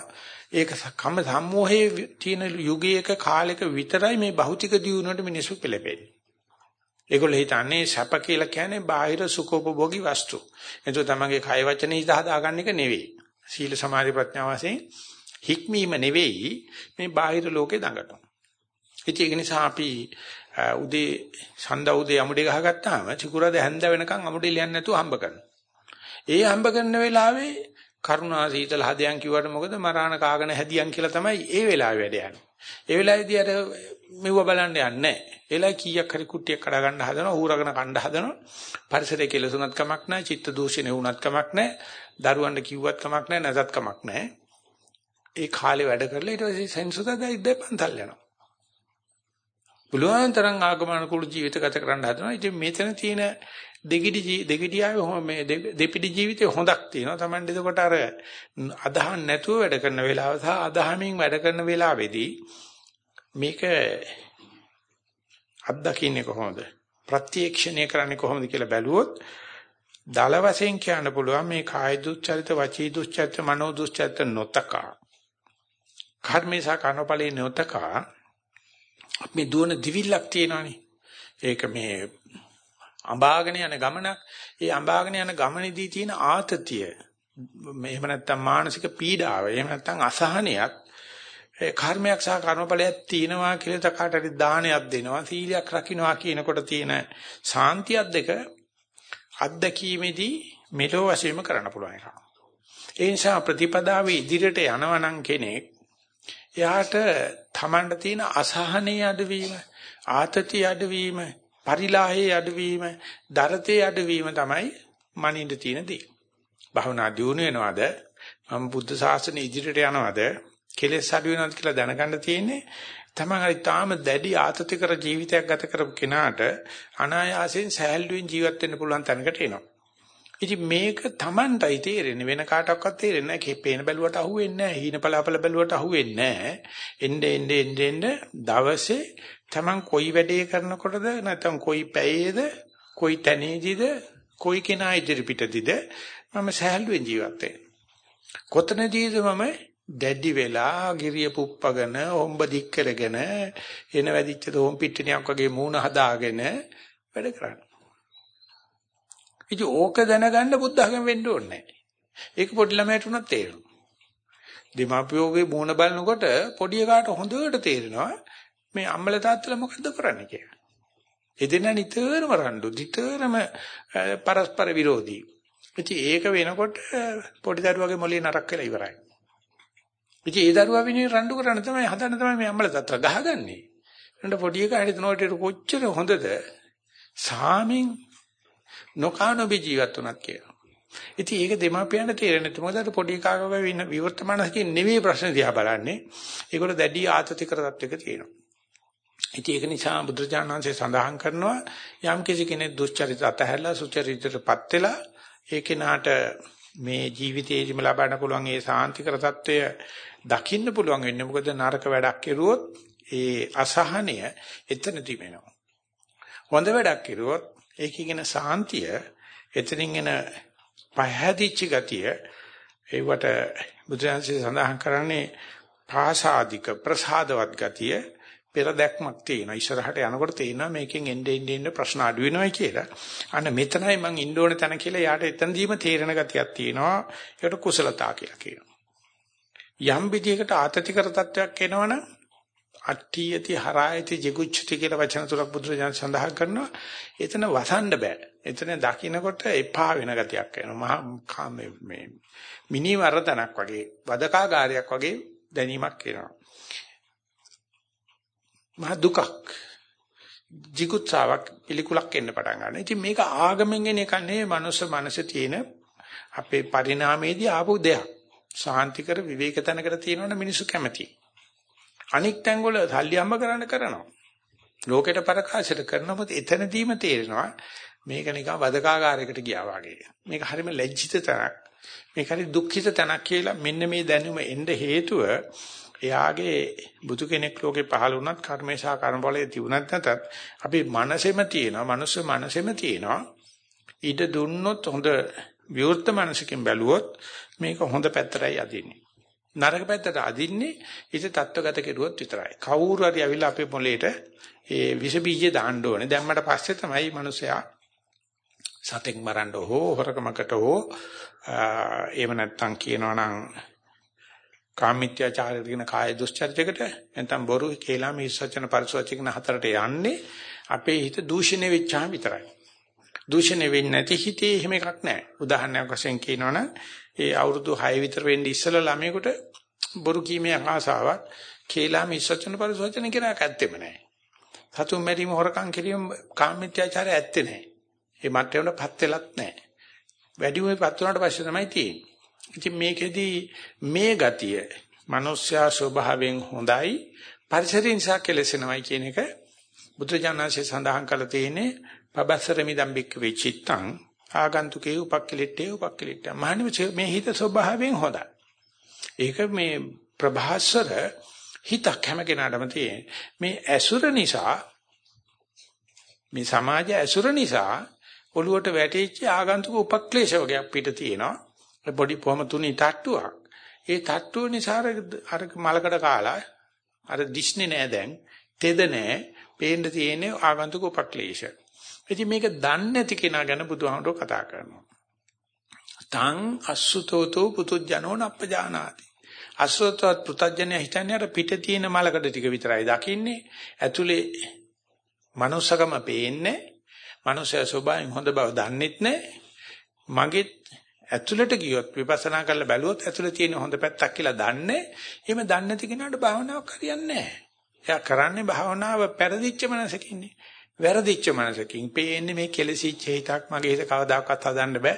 ඒක කම්ම සම්මෝහයේ තියෙන යුගයක කාලයක විතරයි මේ භෞතික දියුණුවට මිනිස්සු පෙළපෙන්නේ. ඒගොල්ලෝ හිතන්නේ සැප කියලා කියන්නේ බාහිර සුඛෝපභෝගී වස්තු. එතකොට තමන්ගේ කය වචන හිත හදාගන්න එක නෙවෙයි. සීල සමාධි ප්‍රඥා වශයෙන් හික්මීම නෙවෙයි මේ බාහිර ලෝකේ දඟටන. ඒක නිසා අපි උදේ සඳ උදේ අමුඩේ ගහගත්තාම චිකුරාද හැන්ද වෙනකන් අමුඩේ ලියන්නේ නැතුව හම්බ කරනවා. ඒ හම්බ කරන වෙලාවේ කරුණා සීතල හදයන් කිව්වට මොකද මරාණ කාගෙන හැදියන් කියලා තමයි ඒ වෙලාවේ වැඩ යන්නේ. ඒ වෙලාවේදී අර මෙව බලන්න යන්නේ නැහැ. එලා කීයක් හරි කුට්ටියක් කඩා ගන්න හදනවා, ඌරගෙන කණ්ඩ හදනවා. පරිසරයේ කෙලසුණත් කමක් නැහැ, චිත්ත දූෂණේ වුණත් කමක් නැහැ, දරුවන්ට කිව්වත් කමක් නැහැ, නැසත් කමක් නැහැ. ඒ කාලේ වැඩ කරලා ඊට පස්සේ සෙන්සුදා දැයි පන්තල් යනවා. පුළුවන් තරම් ආගමනුකූල ජීවිත ගත කරන්න හදනවා. ඉතින් මෙතන තියෙන දෙගිඩි දෙගිඩියාවේ මේ දෙපිඩි ජීවිතේ හොඳක් තියෙනවා. Tamande එතකොට අර අදහන් නැතුව වැඩ කරන වෙලාව සහ අදහමින් වැඩ කරන වෙලාවේදී මේක අත්දකින්නේ කොහොමද? ප්‍රත්‍යක්ෂණය කරන්නේ කොහොමද කියලා බැලුවොත් දල වශයෙන් කියන්න පුළුවන් මේ කාය දුස්චරිත, වචී දුස්චරිත, මනෝ දුස්චරිත නොතකා. කර්මේසා කනපලේ නොතකා අපි දුවන දිවිල්ලක් තියෙනවානේ. ඒක මේ අඹාගෙන යන ගමනක්. ඒ අඹාගෙන යන ගමනේදී තියෙන ආතතිය එහෙම නැත්නම් මානසික පීඩාව, එහෙම නැත්නම් අසහනයක් ඒ කර්මයක් සහ කර්මඵලයක් තියෙනවා කියලා තකාට හරි දානයක් දෙනවා, සීලයක් රකින්නවා කියනකොට තියෙන සාන්තියක් දෙක අත්දැකීමේදී මෙලෝ වශයෙන්ම කරන්න පුළුවන් එකක්. ඒ නිසා ප්‍රතිපදාවේ ඉදිරියට යනවා නම් කෙනෙක් එයාට තමන්ට තියෙන අසහනයේ අඩවීම, ආතතිය අඩවීම, පරිලාහයේ අඩවීම, දරතේ අඩවීම තමයි මනින්න තියෙන දේ. භවනා දියුණු වෙනවද? මම බුද්ධ ශාසනය ඉදිරියට යනවද? කෙලෙස් අඩු වෙනවද කියලා දැනගන්න තියෙන්නේ තමන් හරි තාම දැඩි ආතතිකර ජීවිතයක් ගත කරපු කෙනාට අනායාසයෙන් සහැල්ලුවෙන් ජීවත් වෙන්න පුළුවන් තැනකට එනවා. ඉතින් මේක Tamanටයි තේරෙන්නේ වෙන කාටවත් තේරෙන්නේ නැහැ. කේපේන බැලුවට අහුවෙන්නේ නැහැ. හීන පලාපල බැලුවට අහුවෙන්නේ නැහැ. එnde ende ende ende දවසේ Taman කොයි වැඩේ කරනකොටද නැත්නම් කොයි පැයේද කොයි තැනේදීද කොයි කෙනා ඉදිරිපිටදීද මම සහැල්ලුවෙන් ජීවත් වෙන්නේ. කොතනදීද මම දැඩි වෙලා ගිරිය පුප්පගෙන හොම්බ දික් කරගෙන එන වැඩිච්ච දෝම් පිටිනියක් වගේ මූණ හදාගෙන වැඩ කරන්නේ. ඉතින් ඕක දැනගන්න බුද්ධ ධර්ම වෙන්න ඕනේ නැහැ. ඒක පොඩි ළමයට උනත් තේරෙනවා. දීමාපියෝගේ මූණ බලනකොට පොඩි එකාට හොඳට තේරෙනවා මේ අම්මලා තාත්තලා මොකද්ද කරන්නේ කියලා. එදින නිතරම රණ්ඩු, නිතරම පරස්පර විරෝධී. ඉතින් ඒක වෙනකොට පොඩි දරුවගේ මොළේ නරක වෙලා ඉවරයි. ඉතින් ඒ දරුවා වෙනුවෙන් රණ්ඩු කරන්න තමයි හදන්න තමයි මේ අම්මලා තාත්තලා ගහගන්නේ. ඊට පොඩි එකා හිටනකොට කොච්චර හොඳද? සාමින් නොකානොබි ජීවත් වුණත් කියලා. ඉතින් ඒක දෙමාපියන්ට තේරෙන්නේ නැති මොකද අර පොඩි කාකව වෙන විවර්තමානකේ නෙවෙයි ප්‍රශ්න දිහා බලන්නේ. ඒකට දැඩි ආතතිකර තත්වයක තියෙනවා. ඉතින් ඒක නිසා බුදුරජාණන් වහන්සේ සඳහන් කරනවා යම් කිසි කෙනෙක් දුස්චරිත අතහැරලා සුචරිතටපත් වෙලා ඒ කෙනාට මේ ජීවිතේදීම ලබන්න පුළුවන් ඒ සාන්තිකර తত্ত্বය දකින්න පුළුවන් වෙන්නේ මොකද නරක වැඩක් කෙරුවොත් ඒ අසහනය එතනදී වෙනවා. හොඳ වැඩක් කෙරුවොත් ඒකේගෙන සාන්තිය එතනින් එන පහදිච්ච ගතිය ඒවට බුදුරජාණන්සේ සඳහන් කරන්නේ පාසාదిక ප්‍රසාදවත් ගතිය පෙර දැක්මක් තියෙනවා ඉස්සරහට යනකොට තේිනවා මේකෙන් එන්නේ එන්නේ ප්‍රශ්න අඩු වෙනවයි කියලා. අන්න මෙතනයි මං ඉන්න ඕන තැන කියලා යාට එතනදීම තේරෙන ගතියක් තියෙනවා. ඒකට කුසලතා කියලා කියනවා. යම් විදියකට ආතතිකර තත්වයක් එනවනම් අට්ඨියති හරායති jigucchati කියලා වචන තුනක් බුදුරජාණන් සඳහන් කරනවා. එතන වසන්න බෑ. එතන දකින්නකොට එපා වෙන ගතියක් එනවා. මහා මේ මිනි වරතනක් වගේ වදකාගාරයක් වගේ දැනීමක් එනවා. මහ දුකක්. jigutsaවක් පිළිකුලක් එන්න පටන් ගන්නවා. ඉතින් මේක ආගමෙන් එන එකක් නෙවෙයි මනුස්ස මනසේ තියෙන අපේ පරිණාමයේදී ආපු දෙයක්. සාන්තිකර විවේක තැනකට තියෙනවනේ මිනිස්සු කැමතියි. අනික් තැන්වල සල්ලි අම්බ කරන්න කරනවා. ලෝකෙට ප්‍රකාශයට කරනකොට එතනදීම තේරෙනවා මේක නිකන් වදකාගාරයකට ගියා වගේ. මේක හරිම ලැජ්ජිත තැනක්. මේක හරි දුක්ඛිත තැනක් කියලා මෙන්න මේ දැනුම එන්න හේතුව එයාගේ බුදු කෙනෙක් ලෝකේ පහළ වුණත් කර්මේශා කර්මඵලයේ තිබුණත් නැතත් අපි මනසෙම තියෙනවා මනුස්ස මනසෙම තියෙනවා. ඊට දුන්නොත් හොඳ විවෘත මනසකින් බැලුවොත් මේක හොඳ පැත්තටයි අදින්නේ. නරක පැත්තට අදින්නේ ඊට தත්වගත කෙරුවොත් විතරයි. කවුරු හරි ඇවිල්ලා අපේ මොලේට ඒ විස බීජය දාන්න ඕනේ. දැම්මට පස්සේ තමයි මනුස්සයා සතෙක් මරන්න හෝ හොරකමකට හෝ එහෙම නැත්නම් කියනවා නම් කාමීත්‍යාචාරය කියන කාය දුස්චර්යයකට නැත්නම් බොරු කේලා මිස්සචන පරිසවචන හතරට යන්නේ අපේ හිත දූෂණය වෙච්චාම විතරයි. දූෂණය වෙන්නේ නැති හිතේ එහෙම එකක් නැහැ. උදාහරණයක් වශයෙන් කියනවනම් ඒ අවුරුදු 6 විතර වෙන්න ඉස්සෙල්ලා ළමයෙකුට බොරු කීමේ ආසාවක් කේලා මිස්සචන පරිසවචන කියන එක ඇත්තෙම නැහැ. සතුන් මැරීම හොරකම් කිරීම කාමීත්‍යාචාරය ඇත්තේ නැහැ. ඒ මට්ටමටපත් වෙලත් නැහැ. වැඩි වෙපත් වුණාට පස්සේ තමයි තියෙන්නේ. ඉතින් මේකෙදි මේ ගතිය මිනිස්යා ස්වභාවයෙන් හොඳයි පරිසරය නිසා කෙලසෙනවයි කියන එක බුදුජානනාංශය සඳහන් කළ තියෙන්නේ පබස්සරමි දම්බික් වෙචිත්තං ආගන්තුකේ උපක්කලිටේ උපක්කලිට මහණෙනි මේ හිත ස්වභාවයෙන් හොඳයි. ඒක මේ ප්‍රභාස්වර හිතක් හැම කෙනාටම තියෙන මේ ඇසුර නිසා මේ සමාජ ඇසුර නිසා ඔළුවට වැටිච්ච ආගන්තුක උපක්ලේශ වගේක් පිට තියෙනවා. පොඩි කොහම තුනි තට්ටුවක්. ඒ තට්ටුව නිසා අර මලකඩ කාලා අර දිස්නේ නෑ දැන්. තෙද නෑ. පේන්න තියෙන්නේ ආගන්තුක උපක්ලේශ. ඉතින් මේක දන්නේ නැති කෙනා ගැන බුදුහාමුදුරුවෝ කතා කරනවා. තං අසුතෝතෝ පුතුජනෝ නප්පජානාති. අසුතවත් පුතඥය හිතන්නේ අර පිට තියෙන මලකඩ ටික විතරයි දකින්නේ. ඇතුලේ මනුස්සකම පේන්නේ. මනුස්සය ස්වභාවයෙන් හොඳ බව දන්නෙත් නැහැ. මගෙත් ඇතුළට ගියොත් විපස්සනා කරලා බැලුවොත් ඇතුළේ තියෙන හොඳ පැත්තක් කියලා දන්නේ. එහෙම දන්නේ නැති කෙනාට භාවනාවක් හරියන්නේ නැහැ. එයා කරන්නේ භාවනාව පෙරදිච්ච මනසකින්නේ. වැරදිච්ච මනසකින් පේන්නේ මේ කෙලසිච්ච හිතක් මගේ හිත කවදාකවත් හදන්න බෑ.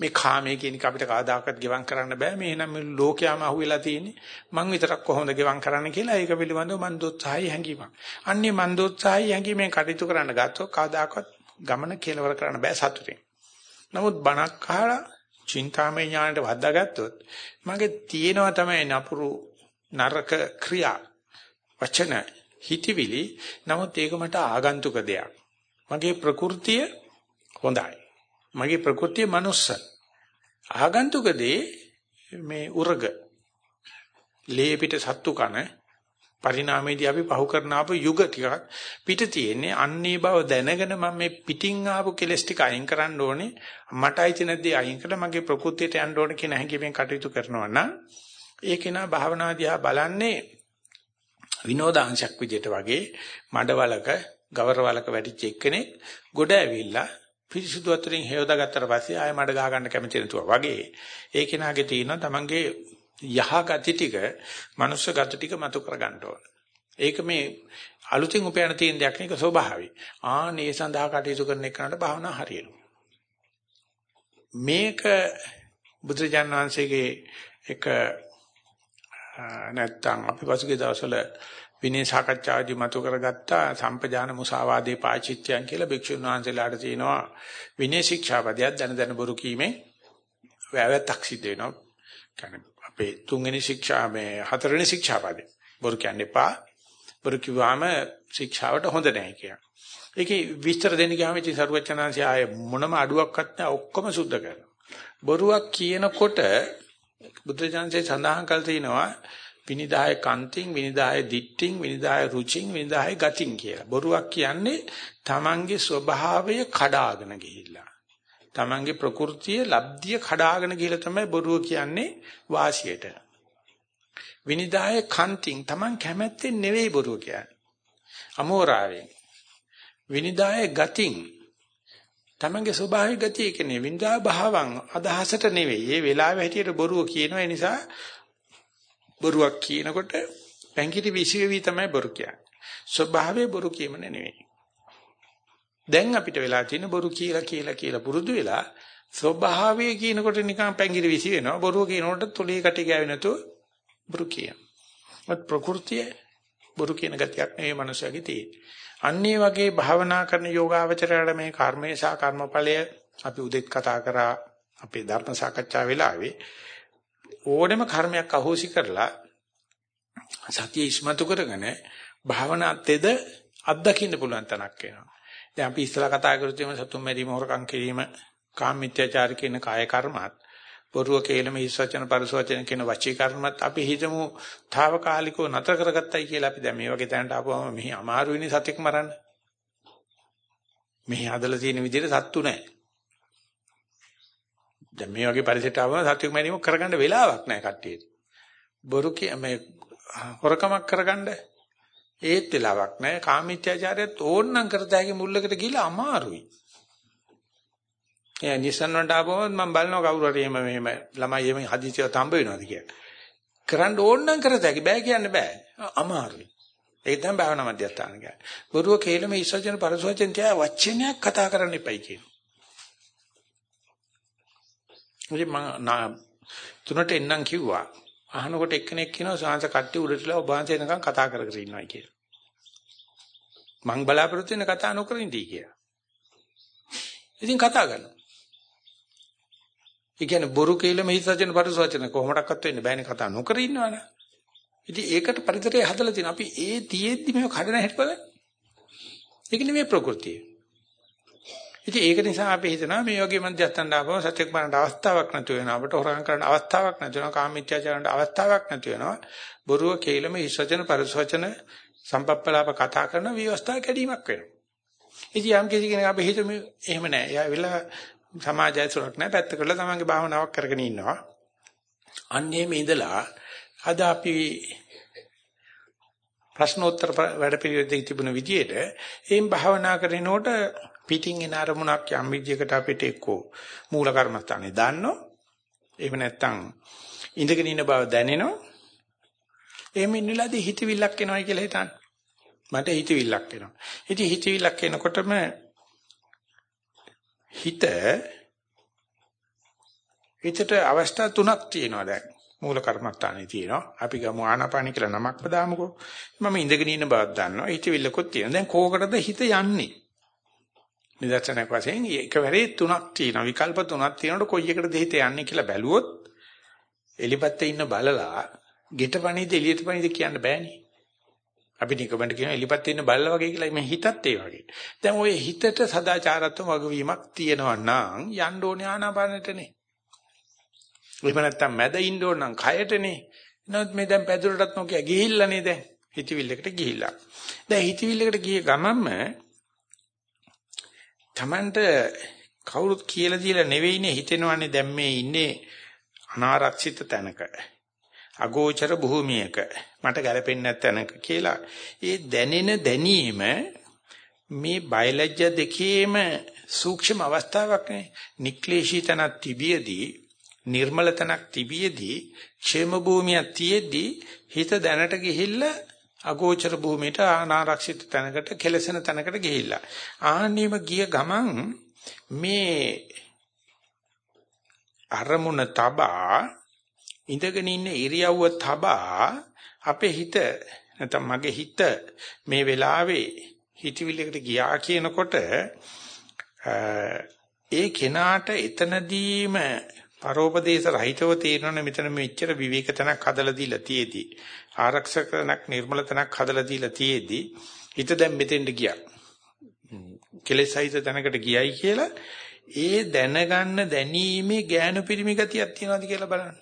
මේ කාමයේ කියන එක අපිට කවදාකවත් ගෙවම් කරන්න බෑ. මේ නම් මේ ලෝකයාම අහුවෙලා තියෙන්නේ. මං විතරක් කොහොමද ගෙවම් කරන්න කියලා ඒක පිළිබඳව මන් දොත්සහයි හැංගීමක්. අන්නේ මන් දොත්සහයි හැංගීමෙන් කටයුතු කරන්න ගත්තොත් කවදාකවත් ගමන කෙලවර කරන්න බෑ සතුටින්. නමුත් බණක් අහලා චින්තාමය ඥානයට වද්දාගත්තොත් මගේ තියෙනවා තමයි නපුරු නරක ක්‍රියා වචන හිතවිලි. නමුත් ඒක මට ආගන්තුක දෙයක්. මගේ ප්‍රകൃතිය හොඳයි. මගේ ප්‍රകൃතිය මනුස්ස. ආගන්තුක දේ මේ උරග. ලේ පිට සත්තු කන පරිණාමයේදී අපි පහු කරන ආපු යුග ටිකක් පිට තියෙන්නේ. අන්නේ බව දැනගෙන මම මේ පිටින් ආපු කෙලස් ටික අයින් කරන්න ඕනේ. මට අයිති නැද්දී අයින් කළා. මගේ ප්‍රകൃතියට යන්න ඕනේ කියන හැඟීමෙන් කටයුතු කරනවා නම් ඒකේ නා භාවනාදියා බලන්නේ විනෝදාංශයක් විදිහට වගේ මඩවලක ගවරවලක වැටිච්ච එක්කෙනෙක් ගොඩ ඇවිල්ලා පිරිසුදු අතරින් හේවදා ගත්තට පස්සේ ආයෙ මඩ ගහ ගන්න කැමති නැතුව වගේ. ඒ කෙනාගේ තියෙනවා තමන්ගේ යහ ගති ටික, මනුස්ස ගති ටික මතු කර ගන්න ඕන. ඒක මේ අලුතින් උපයන තියෙන දෙයක් නෙක ස්වභාවයි. ආනේ සඳහා කටයුතු කරන එකනට භාවනා හරියනවා. මේක බුදුරජාණන් වහන්සේගේ එක නැත්තම් අපි පසුගිය දවස්වල විනය සාකච්ඡාදී මතු කරගත්ත සම්පජාන මුසාවාදේ පාචිත්‍යයන් කියලා භික්ෂුන් වහන්සේලාට තියෙනවා විනය ශික්ෂාපදයක් දැන දැන බොරු කීමේ වැවැත්තක් සිද්ධ වෙනවා. කියන්නේ අපේ තුන්වෙනි ශික්ෂා මේ හතරවෙනි ශික්ෂාපදේ. බොරු කියන්න එපා. බොරු කිව්වම ශික්ෂාවට හොඳ නැහැ කියන. ඒකේ විස්තර දෙන්න ගියාම ඉතින් සරුවචනාංශය ආයේ මොනම අඩුවක්වත් නැහැ ඔක්කොම සුද්ධ කරනවා. බොරුවක් කියනකොට බුද්ධජානකේ සඳහන් කළ තිනවා විනිදාය කන්තිං විනිදාය දිට්ඨිං විනිදාය රුචිං විනිදාය ගතිං කියලා. බොරුවක් කියන්නේ තමන්ගේ ස්වභාවය කඩාගෙන ගිහිල්ලා. තමන්ගේ ප්‍රകൃතිය ලබ්ධිය කඩාගෙන ගිහලා තමයි බොරුව කියන්නේ වාසියට. විනිදාය කන්තිං තමන් කැමැත්තෙන් නෙවෙයි බොරුව කියන්නේ. අමෝරාවෙන්. විනිදාය ගතින් තමන්ගේ ස්වභාවික ගතිය කියන්නේ විනිදා භාවං අදහසට නෙවෙයි. ඒ වෙලාවෙ හැටියට බොරුව කියනවා නිසා බොරුවක් කියනකොට පැංගිටි විශ්වෙවි තමයි බොරු කියන්නේ. ස්වභාවයේ බොරු කියමන නෙවෙයි. දැන් අපිට වෙලා තියෙන බොරු කියලා කියලා කියලා පුරුදු වෙලා ස්වභාවය කියනකොට නිකන් පැංගිරි විසි වෙනවා. බොරුව කියනකොට තොලේ කටි ගෑවෙ නැතුව බොරු කියන. මත් ප්‍රകൃතිය බොරු කියන ගතියක් නෙවෙයි මනුස්සයගේ තියෙන්නේ. අන්නේ වගේ භාවනා කරන යෝගාවචරයට මේ කර්මේ සහ කර්මඵලය අපි උදෙත් කතා කරා අපේ ධර්ම සාකච්ඡා වෙලාවේ ඕනෙම කර්මයක් අහෝසි කරලා සතිය ඉස්මතු කරගෙන භාවනා තෙද අත්දකින්න පුළුවන් තැනක් වෙනවා. දැන් අපි ඉස්සලා කතා කරුතේම සතුම් මැරීම හොරකම් කිරීම කාමීත්‍යචාර කියන කාය කර්මත් බොරුව කේලම හිස්වචන පරිසවචන කියන වචී කර්මත් අපි හිතමු తాවකාලිකව නතර කරගත්තයි කියලා අපි දැන් මේ වගේ තැනට ආපුවම මෙහි අමාරු වෙන්නේ සතෙක් මරන්න. මෙහි හදලා තියෙන විදිහට සත්තු නැහැ. දැන් මේ වගේ පරිසරයට ආවම සත්‍යෙක මැරීම කරගන්න වෙලාවක් නැහැ කට්ටියට. බොරු මේ හොරකමක් කරගන්න ඒත් වෙලාවක් නැහැ. කාමීත්‍යචාරයත් ඕන්නම් කරත හැකි මුල්ලකට ගිහලා අමාරුයි. එයා නිසන් වලට ආවම මම බලනවා කවුරු හරි එහෙම මෙහෙම ළමයි එහෙම හදිසියව තම්බ වෙනවද කියලා. කරන්න ඕන නම් කරත හැකි බෑ කියන්න බෑ. අමාරුයි. ඒක තමයි භාවනා මධ්‍යස්ථාන කියන්නේ. බොරුව කේලම ඉස්සජන පරසවචෙන් තියා වචනයක් කතා කරන්න එපයි කියන. මුලින් මම තුනට එන්නම් කිව්වා. අහනකොට එක්කෙනෙක් කියනවා සාංශ කට්ටිය උඩටලා ඔබ වහන්සේ එනකන් කතා කර කර ඉන්නවා කියලා. මං බලාපොරොත්තු වෙන කතා නොකර ඉඳී කියලා. ඉතින් කතා කරනවා. ඒ කියන්නේ බොරු කියලා මෙහි සජන පරිසවචන කොහොමඩක්වත් වෙන්න බෑනේ කතා නොකර ඉන්නවනේ. ඉතින් ඒකට පරිසරය හදලා තියෙනවා. අපි ඒ තියෙද්දි මේව කඩන හැටි බලන්න. ඒක නෙමෙයි ප්‍රകൃතිය. ඉතින් ඒක නිසා අපි හිතනවා මේ වගේ මධ්‍යස්ථාන ආපම සත්‍යක් බලන්න අවස්ථාවක් නැතු වෙනවා. අපට හොරකම් කරන්න අවස්ථාවක් නැතු වෙනවා. කාමීත්‍යාචාරණ අවස්ථාවක් නැතු වෙනවා. බොරුව කේලම හිස්වචන පරිසවචන සම්පප්පලාප කතා කරන විවස්ථා කැඩීමක් වෙනවා. ඉතින් යම් කිසි කෙනෙක් අපි හිතමු එහෙම නැහැ. එයා වෙලා සමාජය සුරක් නැහැ. පැත්ත කරලා තමන්ගේ භාවනාවක් කරගෙන ඉන්නවා. අන්න එහෙම ඉඳලා අද අපි ප්‍රශ්නෝත්තර වැඩපිළිවෙලදී තිබුණ විදිහට එයින් භාවනා කරනකොට පිටින් එන අරමුණක් යම් විදිහකට අපිට එක්කෝ මූල කර්මස්ථානේ දාන්නෝ. එහෙම නැත්නම් ඉඳගෙන ඉන්න බව දැනෙනවා එහෙම ඉන්නලාදී හිතවිල්ලක් එනවයි කියලා හිතන්න. මට හිතවිල්ලක් එනවා. ඉතින් හිතවිල්ලක් එනකොටම හිත හිතට අවස්ථා තුනක් තියෙනවා දැන්. මූල කර්මස්ථානේ තියෙනවා. අපි ගමු ආනාපානි කියලා නමක් බදාමුකෝ මම ඉඳගෙන ඉන්න බවක් දන්නවා. හිතවිල්ලකුත් තියෙනවා. දැන් කෝකටද හිත යන්නේ? නිදර්ශනයක් වශයෙන් එකවරේ තුනක් තියෙනවා. විකල්ප තුනක් තියෙනකොට කොයි එකටද හිත යන්නේ කියලා බැලුවොත් එලිපත්තේ ඉන්න බලලා ගෙට පණිද එළියට පණිද කියන්න බෑනේ. අපි නිකමන්ට කියන එලිපත්තේ ඉන්න බලලා වගේ කියලා. මේ හිතත් ඒ වගේ. දැන් ওই හිතට සදාචාරත්ව වගවීමක් තියෙනවා නම් යන්න ඕනේ ආනාපානෙටනේ. එහෙම නැත්නම් මැද ඉන්න ඕන නම් කයටනේ. නමුත් මේ දැන් පැදුරටත් නොකිය ගිහිල්ලානේ දැන්. හිතවිල්ලකට ගිහිල්ලා. දැන් හිතවිල්ලකට ගිය ගමන්ම Tamanට කවුරුත් කියලා දීලා නෙවෙයිනේ හිතෙනවන්නේ දැන් මේ ඉන්නේ අනාරක්ෂිත තැනක. අගෝචර භූමියක මට ගැලපෙන්නේ නැත්ැනක කියලා. ඒ දැනෙන දැනීම මේ බයලජ්‍ය දෙකේම සූක්ෂම අවස්ථාවක් නේ. නික්ලේශී තනක් තිබියදී නිර්මල තනක් තිබියදී ക്ഷേම භූමියක් තියේදී හිත දැනට ගිහිල්ලා අගෝචර භූමියට අනාරක්ෂිත තැනකට කෙලසෙන තැනකට ගිහිල්ලා. ආන්නේම ගිය ගමන් මේ අරමුණ තබා ඉඳගෙන ඉන්න ඉරියව්ව තබා අපේ හිත නැත්නම් මගේ හිත මේ වෙලාවේ හිතවිල්ලකට ගියා කියනකොට ඒ කෙනාට එතනදීම පරෝපදේශ රහිතව තේරෙනවා මෙතන මෙච්චර විවේක තනක් හදලා දීලා තියේදී. ආරක්ෂක තනක් නිර්මල තනක් හදලා දීලා තියේදී හිත දැන් මෙතෙන්ට ගියා. කෙලෙසයිත තැනකට ගියයි කියලා ඒ දැනගන්න දැනීමේ ඥාන පිරිමි ගතියක් තියනවාද කියලා බලන්න.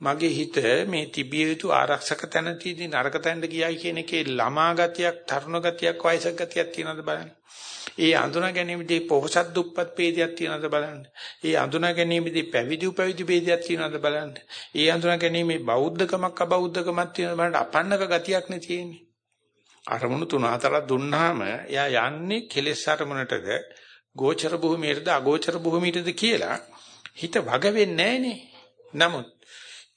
මගේ හිත මේ තිබිය යුතු ආරක්ෂක තැනදී නරක තැනට ගියයි කියන එකේ ළමා ගතියක් තරුණ ගතියක් වයසක ගතියක් තියනවාද බලන්න. ඒ අඳුනා ගැනීමදී පොහසත් දුප්පත් ભેදයක් තියෙනවද බලන්න. ඒ අඳුනා ගැනීමදී පැවිදි උපැවිදි ભેදයක් තියෙනවද බලන්න. ඒ අඳුනා ගැනීමේ බෞද්ධකමක් අබෞද්ධකමක් තියෙනවද බලන්න අපන්නක ගතියක් නේ තියෙන්නේ. අරමුණු තුන හතරක් දුන්නාම එයා යන්නේ කෙලෙස් අරමුණටද ගෝචර භූමියටද අගෝචර භූමියටද කියලා හිත වග වෙන්නේ නමුත්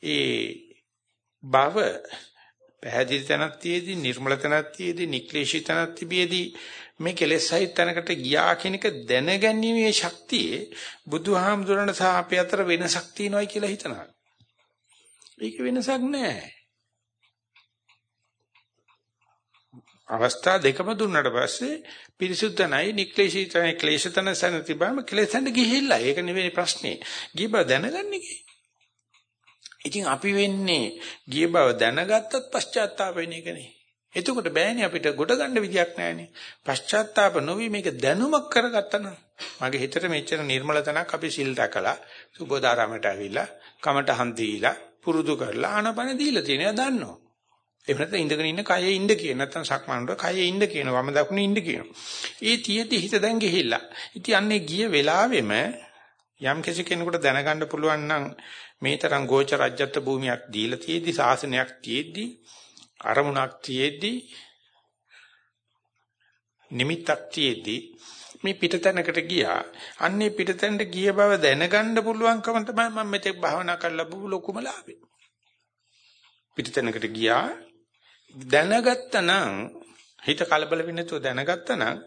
ඒ භව පැහැදිලි තැනක් තියේදී නිර්මල තැනක් තියේදී නික්ලේශී තැනක් තිබියේදී මේ කෙලෙස් සහිත තැනකට ගියා කියන එක දැනගැනීමේ ශක්තියේ බුදුහාමුදුරණ සහ අපේ අතර වෙනසක් තියෙනවයි කියලා හිතනවා. ඒක වෙනසක් නෑ. අවස්ථා දෙකම දුන්නට පස්සේ පිරිසුද්ධනයි නික්ලේශීතනයි ක්ලේශතන සන තිබාම ක්ලේශෙන්ද ගිහිල්ලා. ඒක නෙවෙයි ප්‍රශ්නේ. ගිය බව දැනගන්නේ. ඉතින් අපි වෙන්නේ ගිය බව දැනගත්තත් පශ්චාත්තාප වෙන එකනේ. එතකොට බෑනේ අපිට ගොඩ ගන්න විදියක් නැහැනේ. පශ්චාත්තාප නොවි මේක දැනුමක් කරගත්තා නම් මගේ හිතට මෙච්චර නිර්මල තනක් අපි සිල් රැකලා සුබෝධාරාමයට ඇවිල්ලා කමටහන් දීලා පුරුදු කරලා ආනපන දීලා තියෙනවා දන්නවා. එහෙම නැත්නම් ඉඳගෙන ඉන්න කයේ ඉන්න කියන නැත්නම් සක්මන්ට කයේ ඉන්න කියන වම දකුණේ ඉන්න කියන. ඒ තියෙද්දි හිත දැන් ගිහිල්ලා. ඉතින් අන්නේ ගිය වෙලාවෙම යම් කිසි කෙනෙකුට දැනගන්න පුළුවන් නම් මේ තරම් ගෝච රජ්‍යත්ව භූමියක් දීලා තියෙද්දි සාසනයක් තියෙද්දි අරමුණක් තියෙද්දි නිමිත්තක් තියෙද්දි මේ පිටතැනකට ගියා. අන්නේ පිටතැනට ගිය බව දැනගන්න පුළුවන්කම තමයි මම මෙතෙක් භාවනා කරලා බු ලොකුම ලාභේ. පිටතැනකට ගියා දැනගත්තනම් හිත කලබල වෙන්නේ නැතුව දැනගත්තනම්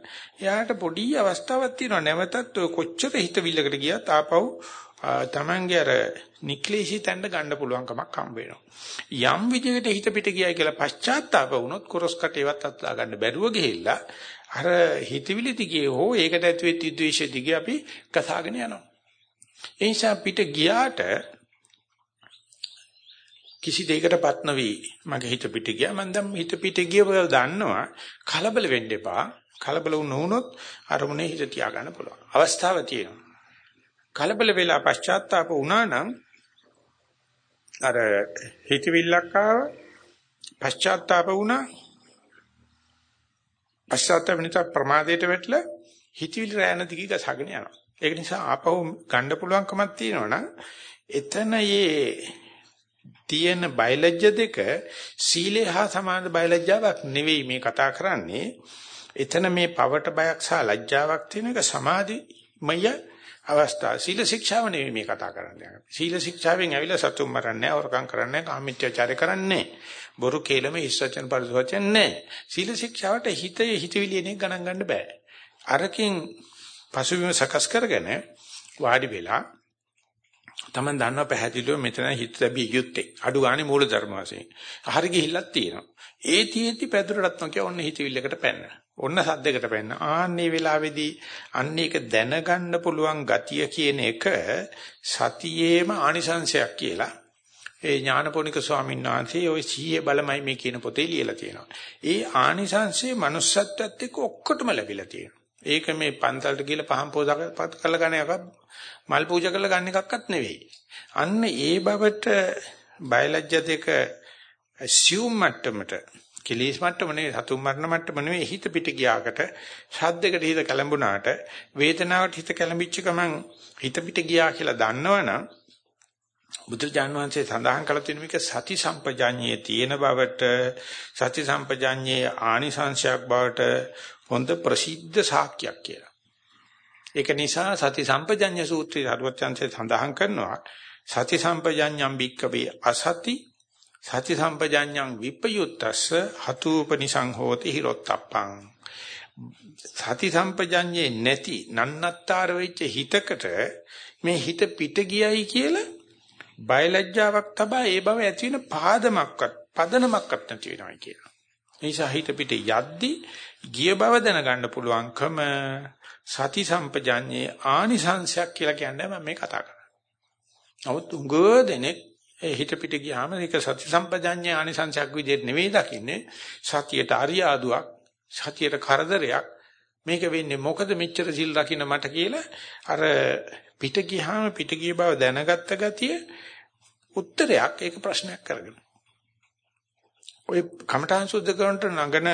එයාට පොඩි අවස්ථාවක් තියෙනවා නැවතත් ඔය කොච්චර හිතවිල්ලකට ගියත් ආපහු තමන්ගේ අර නික්ලේශී තැන්න ගන්න පුළුවන්කමක් හම්බ වෙනවා. යම් විදිහකට හිත පිට ගියයි කියලා පශ්චාත්තාප වුණොත් කොරස් කටේවත් අත්ලා ගන්න බැරුව ගිහිල්ලා අර හිතවිලි දිගේ හෝ ඒකට ඇතුවෙච්ච ද්වේෂ දිගේ අපි කසාගෙන යනවා. ඒ නිසා පිට ගියාට කිසි දෙයකටපත් නොවි මගේ හිත පිට ගියා. මම දැන් හිත පිට ගිය බව දන්නවා කලබල වෙන්න එපා. කලබල වුණොත් අරමුණේ හිත තියාගන්න පුළුවන්. අවස්ථාව තියෙනවා. කලබල වෙලා පශ්චාත්තාප වුණා නම් අර හිතවිල්ලක් ආව පශ්චාත්තාප වුණා පශ්චාත්තාප නිසා ප්‍රමාදයට වැටලා හිතවිලි රැන දිග ගසගෙන යනවා ඒක නිසා ආපහු ගන්න පුළුවන්කමක් තියෙනවා නම් එතන යේ තියෙන බයලජ්‍ය දෙක සීලේ හා සමාන බයලජ්‍යාවක් නෙවෙයි මේ කතා කරන්නේ. එතන මේ පවට බයක් සහ ලැජ්ජාවක් තියෙන එක සමාධිමය අවස්ථා. සීල ශික්ෂාව නෙවෙයි මේ කතා කරන්නේ. සීල ශික්ෂාවෙන් ඇවිල්ලා සතුම් මරන්නේ, වරකම් කරන්නේ, කාමීත්‍යචාරය කරන්නේ. බොරු කේලම ඉස්සචන පරිසවචන නැහැ. සීල ශික්ෂාවට හිතේ හිතවිලියනේ ගණන් ගන්න බෑ. අරකින් පසුබිම සකස් කරගෙන වාඩි වෙලා Taman දන්නවා පැහැදිලිව මෙතන හිත ලැබිය යුත්තේ. අඩු ගානේ මූල ධර්ම වශයෙන්. හරි ගිහිල්ලක් තියෙනවා. ඒ තියෙද්දි පැදුරටත් නොකිය ඔන්න හිතවිල්ලකට පැන්න. ඔන්න සද්දයකට පැන්න. ආන්නේ වෙලාවේදී අන්න ඒක දැනගන්න පුළුවන් ගතිය කියන එක සතියේම ආනිසංශයක් කියලා. ඒ ඥානපෝනික ස්වාමීන් වහන්සේ ওই සීයේ බලමයි මේ කියන පොතේ ලියලා තියෙනවා. ඒ ආනිසංශයේ manussත්වයට එක්ක ඔක්කොටම ලැබිලා තියෙනවා. ඒක මේ පන්සලට ගිහලා පහන් පොදකට කරලා ගන්න එකක් මල් පූජා කරලා ගන්න එකක්වත් නෙවෙයි. අන්න ඒ බවට බයලජ්‍ය දෙක assume මට්ටමට කෙලීස් මට්ටම නෙවෙයි සතුම් මරණ මට්ටම නෙවෙයි හිත පිට ගියාකට ශබ්දයකට හිත කැළඹුණාට වේදනාවට හිත කැළඹිච්ච ගමන් හිත පිට ගියා කියලා දන්නවනම් බුදුරජාන් වහන්සේ සඳහන් කළ තියෙන මේක සති සම්පජාඤ්ඤයේ තියෙන බවට සති සම්පජාඤ්ඤයේ ආනිසංශයක් බවට හොඳ ප්‍රසිද්ධ සාක්කයක් කියලා. ඒක නිසා සති සම්පජඤ්ඤ සූත්‍රයේ හරුවචන්සේ සඳහන් කරනවා සති සම්පජඤ්ඤම් භික්කවේ අසති සති සම්පජඤ්ඤං විපයුත්තස්ස හතුපනිසං හෝති හිරොත්තප්පං සති සම්පජඤ්ඤේ නැති නන්නත්තර වෙච්ච හිතකට මේ හිත පිට ගියයි කියලා බයලජ්ජාවක් තබා ඒ බව ඇති වෙන පාදමක්වත් පදනමක්වත් නැති වෙනවා කියලා. නිසා හිත පිට යද්දි ගිය බව දැනගන්න පුළුවන්කම සති සම්පජාඤ්ඤේ ආනිසංශයක් කියලා කියන්නේ මම මේ කතා කරන්නේ. නමුත් උඟ දෙනෙක් ඒ හිත පිට ගියාම ඒක සති සම්පජාඤ්ඤේ ආනිසංශයක් විදිහට නෙවෙයි දකින්නේ. සතියට අරියාදුවක්, සතියට කරදරයක්. මේක වෙන්නේ මොකද මෙච්චර සිල් රකින්න මට කියලා අර පිට ගියාම පිට ගිය බව දැනගත්ත ගතිය උත්තරයක් ඒක ප්‍රශ්නයක් කරගෙන. ඔය කමඨාන් සුද්ධ කරනට නගන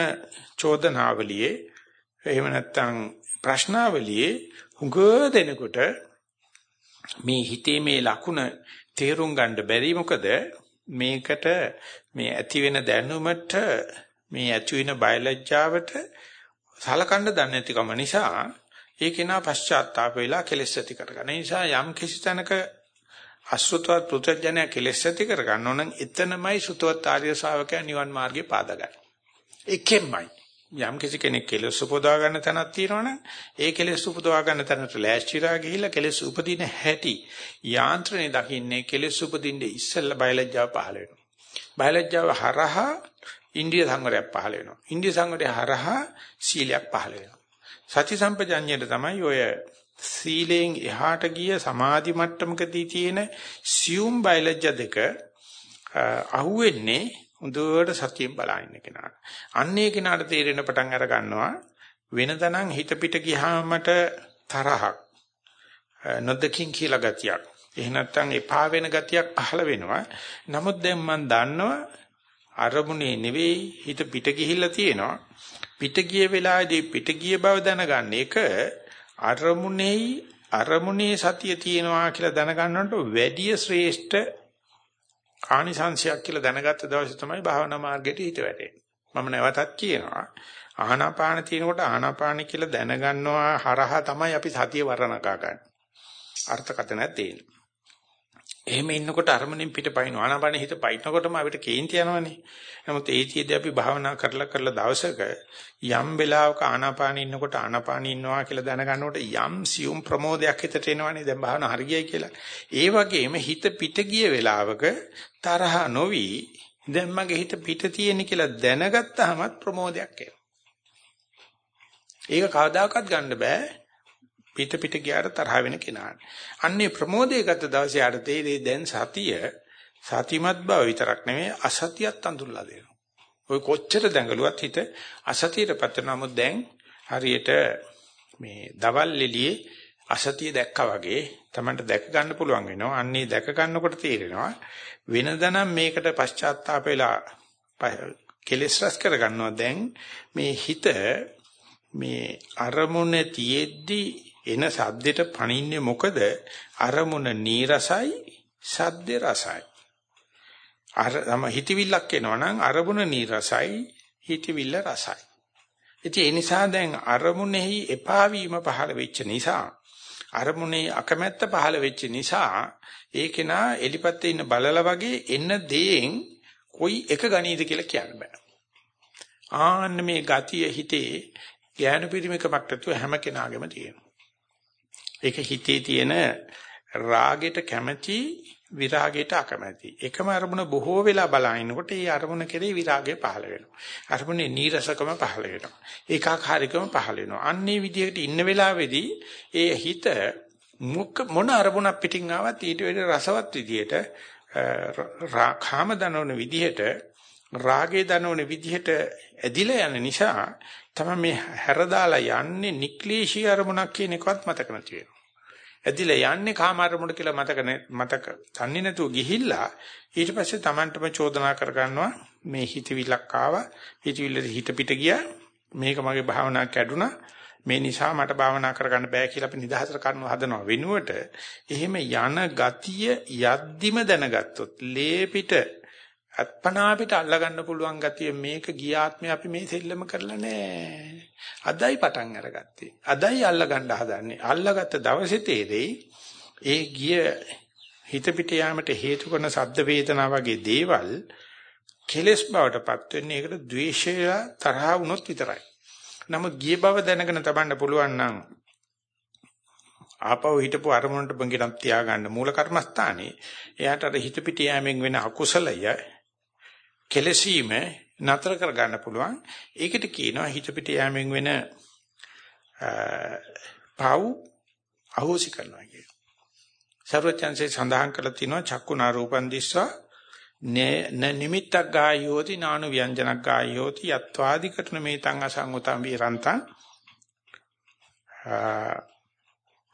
චෝදනාවලියේ එහෙම නැත්නම් ප්‍රශ්නාවලියේ හුඟ දෙනකොට මේ හිතේ මේ ලකුණ තේරුම් ගන්න බැරි මොකද මේකට මේ ඇති වෙන දැනුමට මේ ඇති වෙන බයලජ්ජාවට සලකන්න දන්නේ නැතිකම නිසා ඒ කෙනා පශ්චාත්තාප වෙලා කෙලෙස් ඇති කරගන්න. ඒ නිසා යම් කිසි තැනක අසෘතවත් පුත්‍රජනය කෙලෙස් ඇති කර ගන්නව නම් එතනමයි සුතවත් ආර්ය ශාවකයා නිවන් මාර්ගේ පාදගන්නේ. එකෙන්මයි. යම් කිසි කෙනෙක් කෙලෙස් උපදවා ගන්න තැනක් තියෙනවනම් ඒ කෙලෙස් උපදවා ගන්න තැනට ලෑස්තිලා ගිහිල්ලා කෙලෙස් උපදින හැටි යාන්ත්‍රණය දකින්නේ කෙලෙස් උපදින්නේ ඉස්සෙල්ලා බයලජ්ජාව පහළ වෙනවා. බයලජ්ජාව හරහා ඉන්ද්‍රිය සංවරයක් පහළ වෙනවා. ඉන්ද්‍රිය සංවරය හරහා සීලයක් පහළ වෙනවා. සති සම්පජඤ්ඤයට තමයි ඔය සීලෙන් එහාට ගිය සමාධි මට්ටමකදී තියෙන සියුම් බයලජ්‍ය දෙක අහුවෙන්නේ හොඳට සතියෙන් බලන කෙනාට. අන්නේ කෙනාට තේරෙන පටන් අර ගන්නවා වෙනදනම් හිත පිට ගියාමට තරහක් නොදකින් කියලා ගතියක්. එහෙ නැත්නම් එපා වෙන ගතියක් පහළ වෙනවා. නමුත් දැන් මම දන්නවා අරමුණේ නෙවෙයි හිත පිට ගිහිල්ලා තියෙනවා. පිට ගිය වෙලාවේදී පිට ගිය බව දැනගන්න එක අරමුණෙහි අරමුණේ සතිය තියෙනවා කියලා දැනගන්නට වැඩිය ශ්‍රේෂ්ඨ ආනිසංශයක් කියලා දැනගත්ත දවසේ තමයි භාවනා මාර්ගයට හිත වැටෙන්නේ. මම නැවතත් කියනවා ආනාපාන තියෙනකොට ආනාපාන කියලා දැනගන්නවා හරහා තමයි අපි සතිය වර්ණකා ගන්න. අර්ථකථනයක් තියෙන්නේ. එහෙම ඉන්නකොට අරමුණෙන් පිටපයින් ආනාපාන හිත පයින්නකොටම අපිට කේන්ති යනවනේ. නමුත් ඒතියදී අපි භාවනා කරලා කරලා දවසක යම් වෙලාවක ආනාපාන ඉන්නකොට ආනාපාන ඉන්නවා කියලා දැනගන්නකොට යම් සියුම් ප්‍රමෝදයක් හිතට එනවනේ දැන් භාවනා හරියයි කියලා. ඒ වගේම හිත පිට ගිය වෙලාවක තරහ නොවි දැන් මගේ හිත පිට තියෙන කියලා දැනගත්තාමත් ප්‍රමෝදයක් එනවා. ඒක කවදාකවත් ගන්න බෑ පිට පිට ගියාට තරහ වෙන කෙනාට. අන්නේ ප්‍රමෝදයේ ගත දවසේ ආට තේරෙයි දැන් සතිය සතිමත් බව විතරක් නෙමෙයි අසතියත් අඳුල්ලා දෙනවා. ඔය කොච්චර දැඟලුවත් හිත අසතියටපත් නමුත් දැන් හරියට මේ දවල් එළියේ අසතිය දැක්කා වගේ Tamanට දැක ගන්න පුළුවන් වෙනවා. අන්නේ දැක ගන්නකොට තේරෙනවා වෙනදනම් මේකට පශ්චාත්තාප වෙලා කෙලස් රස කර ගන්නවා දැන් මේ හිත මේ අරමුණ තියෙද්දි එන සද්දෙට පණින්නේ මොකද? අරමුණ නීරසයි, සද්ද රසයි. අර තම හිතවිල්ලක් එනවනම් අරමුණ නීරසයි, හිතවිල්ල රසයි. ඉතින් ඒ නිසා දැන් අරමුණෙහි එපා වීම පහළ වෙච්ච නිසා අරමුණේ අකමැත්ත පහළ වෙච්ච නිසා ඒකේ නා එලිපත්තේ ඉන්න බලලා වගේ එන්න දේෙන් කොයි එක ගණීද කියලා කියන්න බෑ. ආන්න මේ ගතිය හිතේ ඥාන පරිමකමක් නැතුව හැම කෙනාගේම තියෙනවා. ඒක හිතේ තියෙන රාගෙට කැමැති විරාගයට අකමැති. එකම අරමුණ බොහෝ වෙලා බලනකොට ඒ අරමුණ කෙරේ විරාගය පහළ වෙනවා. අරමුණේ නීරසකම පහළ වෙනවා. ඒකාකාරීකම පහළ වෙනවා. අන්නේ විදිහට ඉන්න වෙලාවේදී ඒ හිත මොන අරමුණක් පිටින් ආවත් ඊට වැඩි රසවත් විදිහට කාම දනවන විදිහට රාගේ දනවන විදිහට ඇදිලා යන නිසා තමයි මේ හැරදාලා යන්නේ නික්ලේශී අරමුණක් කියන එකවත් මතක නැති වෙනවා. ඇදිලා යන්නේ කාම අරමුණ කියලා මතක මතක තන්නේ නැතුව ගිහිල්ලා ඊට පස්සේ Tamanටම චෝදනා කර ගන්නවා මේ හිතවිල්ලක් ආවා. හිතවිල්ලේ හිත පිට ගියා. මේක මගේ භාවනාවක් කැඩුනා මේ නිසා මට භාවනා කරගන්න බෑ කියලා අපි නිදහසට කරනවා හදනවා වෙනුවට එහෙම යන ගතිය යද්දිම දැනගත්තොත් ලේ පිට අත්පනා අපිට අල්ලගන්න පුළුවන් ගතිය මේක ගියාත්මේ අපි මේ සෙල්ලම කරලා නෑ. අදයි පටන් අරගත්තේ. අදයි අල්ලගන්න හදන්නේ. අල්ලගත්ත දවසේ තේරෙයි ඒ ගිය හිත පිට යාමට හේතු කරන සද්ද වේදනා වගේ දේවල් කෙලස් බවටපත් වෙන්නේ ඒකට ද්වේෂය තරහ වුණොත් විතරයි. නමුත් ගිය බව දැනගෙන තබන්න පුළුවන් නම් ආපහු හිටපු අරමුණට බංගිනම් තියාගන්න මූල කර්මස්ථානේ එයාට අර හිත පිට යෑමෙන් වෙන අකුසලය කෙලසීම නතර කර ගන්න පුළුවන්. ඒකට කියනවා හිත පිට යෑමෙන් වෙන පව් අහෝසි කරනවා කියන. සර්වචන්සේ සඳහන් කරලා තිනවා චක්කුණා රූපන් දිස්සා න නිමිත්තක් ගායෝති නානු ව්‍යංජනක් ගායෝති යත්වාදි කටන මේතං අසංගතං විරන්තං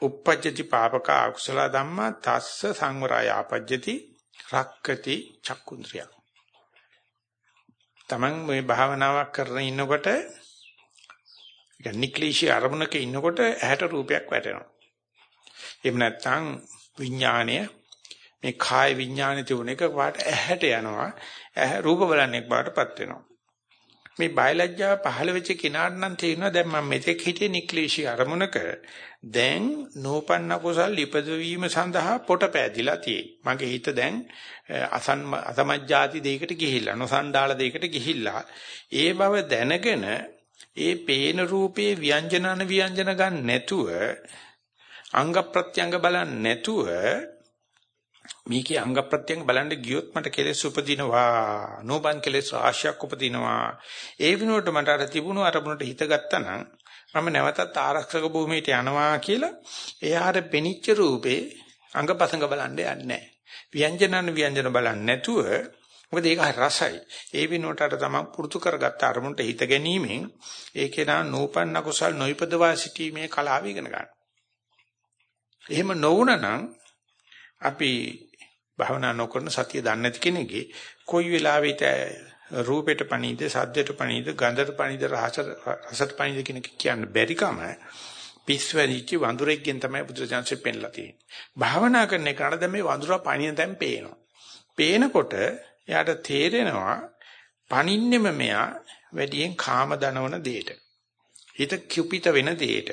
uppajjati papaka akusala dhamma tassa සංවරය ආපජ්ජති රක්කති චක්කුන්ද්‍රිය Taman මේ භාවනාවක් කරන ඉන්නකොට නික්ලිෂී අරමුණක ඉන්නකොට ඇහැට රූපයක් වැටෙනවා. එහෙම නැත්නම් විඥාණය මේ කාය විඥාණය තිබුණ එක වාට ඇහැට යනවා. ඇහැ රූප බලන්නේ බාටපත් වෙනවා. මේ බයලජ්ජාව පහළ වෙච්ච කෙනාට නම් තේරෙනවා දැන් මම මෙතෙක් හිටියේ නික්ලේශී අරමුණක දැන් නෝපන්න කුසල් ඉපදවීම සඳහා පොට පෑදිලා තියෙයි. මගේ හිත දැන් අසන් අසමජ්ජාති දෙයකට ගිහිල්ලා නොසන්ඩාල දෙයකට ගිහිල්ලා ඒ බව දැනගෙන ඒ පේන රූපේ ව්‍යංජනන ව්‍යංජන ගන්න නැතුව අංග ප්‍රත්‍යංග බලන්න නැතුව මේකේ අංග ප්‍රත්‍යංග බලන්න ගියොත් මට කෙලෙස් උපදිනවා නෝබන් කෙලෙස් ආශයක් උපදිනවා. ඒ විනෝඩ මට අර තිබුණු අරමුණට හිත ගත්තා නම් මම නැවතත් ආරක්ෂක භූමියට යනවා කියලා එයාට පෙනිච්ච රූපේ අංගපසංග බලන්න යන්නේ නැහැ. ව්‍යංජනන ව්‍යංජන බලන්නේ නැතුව මොකද ඒක රසයි. ඒ විනෝඩට තමයි පුරුදු කරගත්ත අරමුණට හිත ගැනීමෙන් ඒකේ නා නෝපන්න කුසල් නොයිපදවා සිටීමේ කලාව ඉගෙන ගන්න එහෙම නොවුනනම් අපි භවනා නොකරන සතිය දන්නේ නැති කෙනෙක්ගේ කොයි වෙලාවෙට රූපෙට පණීද සද්දෙට පණීද ගන්ධට පණීද රසට පණීද කියන කියන්න බැරිකම පිස්වැරිච්ච වඳුරෙක්ගෙන් තමයි බුදුරජාන්සේ පෙන්ලා තියෙන්නේ. භාවනා කරන එකට දැන් මේ වඳුරා පණින දැන් පේනවා. පේනකොට එයාට තේරෙනවා පණින්නෙම මෙයා වැඩියෙන් කාම දනවන දෙයට. හිත කුපිත වෙන දෙයට.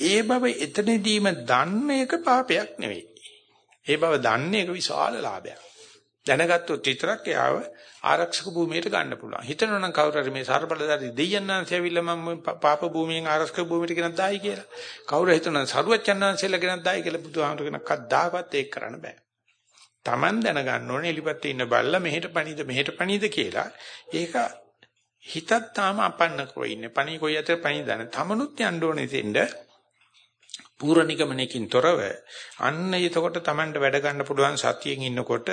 ඒ බව එතනදීම දන්න එක පාපයක් නෙවෙයි. ඒ බව දන්නේ එක විශාල ලාභයක්. දැනගත්තොත් විතරක් එයාව ආරක්ෂක භූමියට ගන්න පුළුවන්. හිතනවා නම් කවුරු හරි මේ සර්බලදාරි දෙයයන්ාන්සේ ඇවිල්ලා මම පාප භූමියෙන් ආරක්ෂක භූමියට ගෙනත් දායි කියලා. කවුරු හිතනවා සරුවච්චන්ාන්සේලා ගෙනත් දායි කියලා බුදුහාමුදුර කෙනෙක් කද්දාකවත් ඒක කරන්න බෑ. Taman දැනගන්න ඕනේ එලිපත්තේ ඉන්න බල්ලා මෙහෙට පණීද මෙහෙට පණීද කියලා. ඒක හිතත් තාම අපන්නකෝ ඉන්නේ. පණී කොයි අතර පණීද නැ. තමනුත් යන්න ඕනේ දෙන්න. පූර්ණිකමනකින් තොරව අන්න එතකොට Tamanට වැඩ ගන්න පුළුවන් සතියෙන් ඉන්නකොට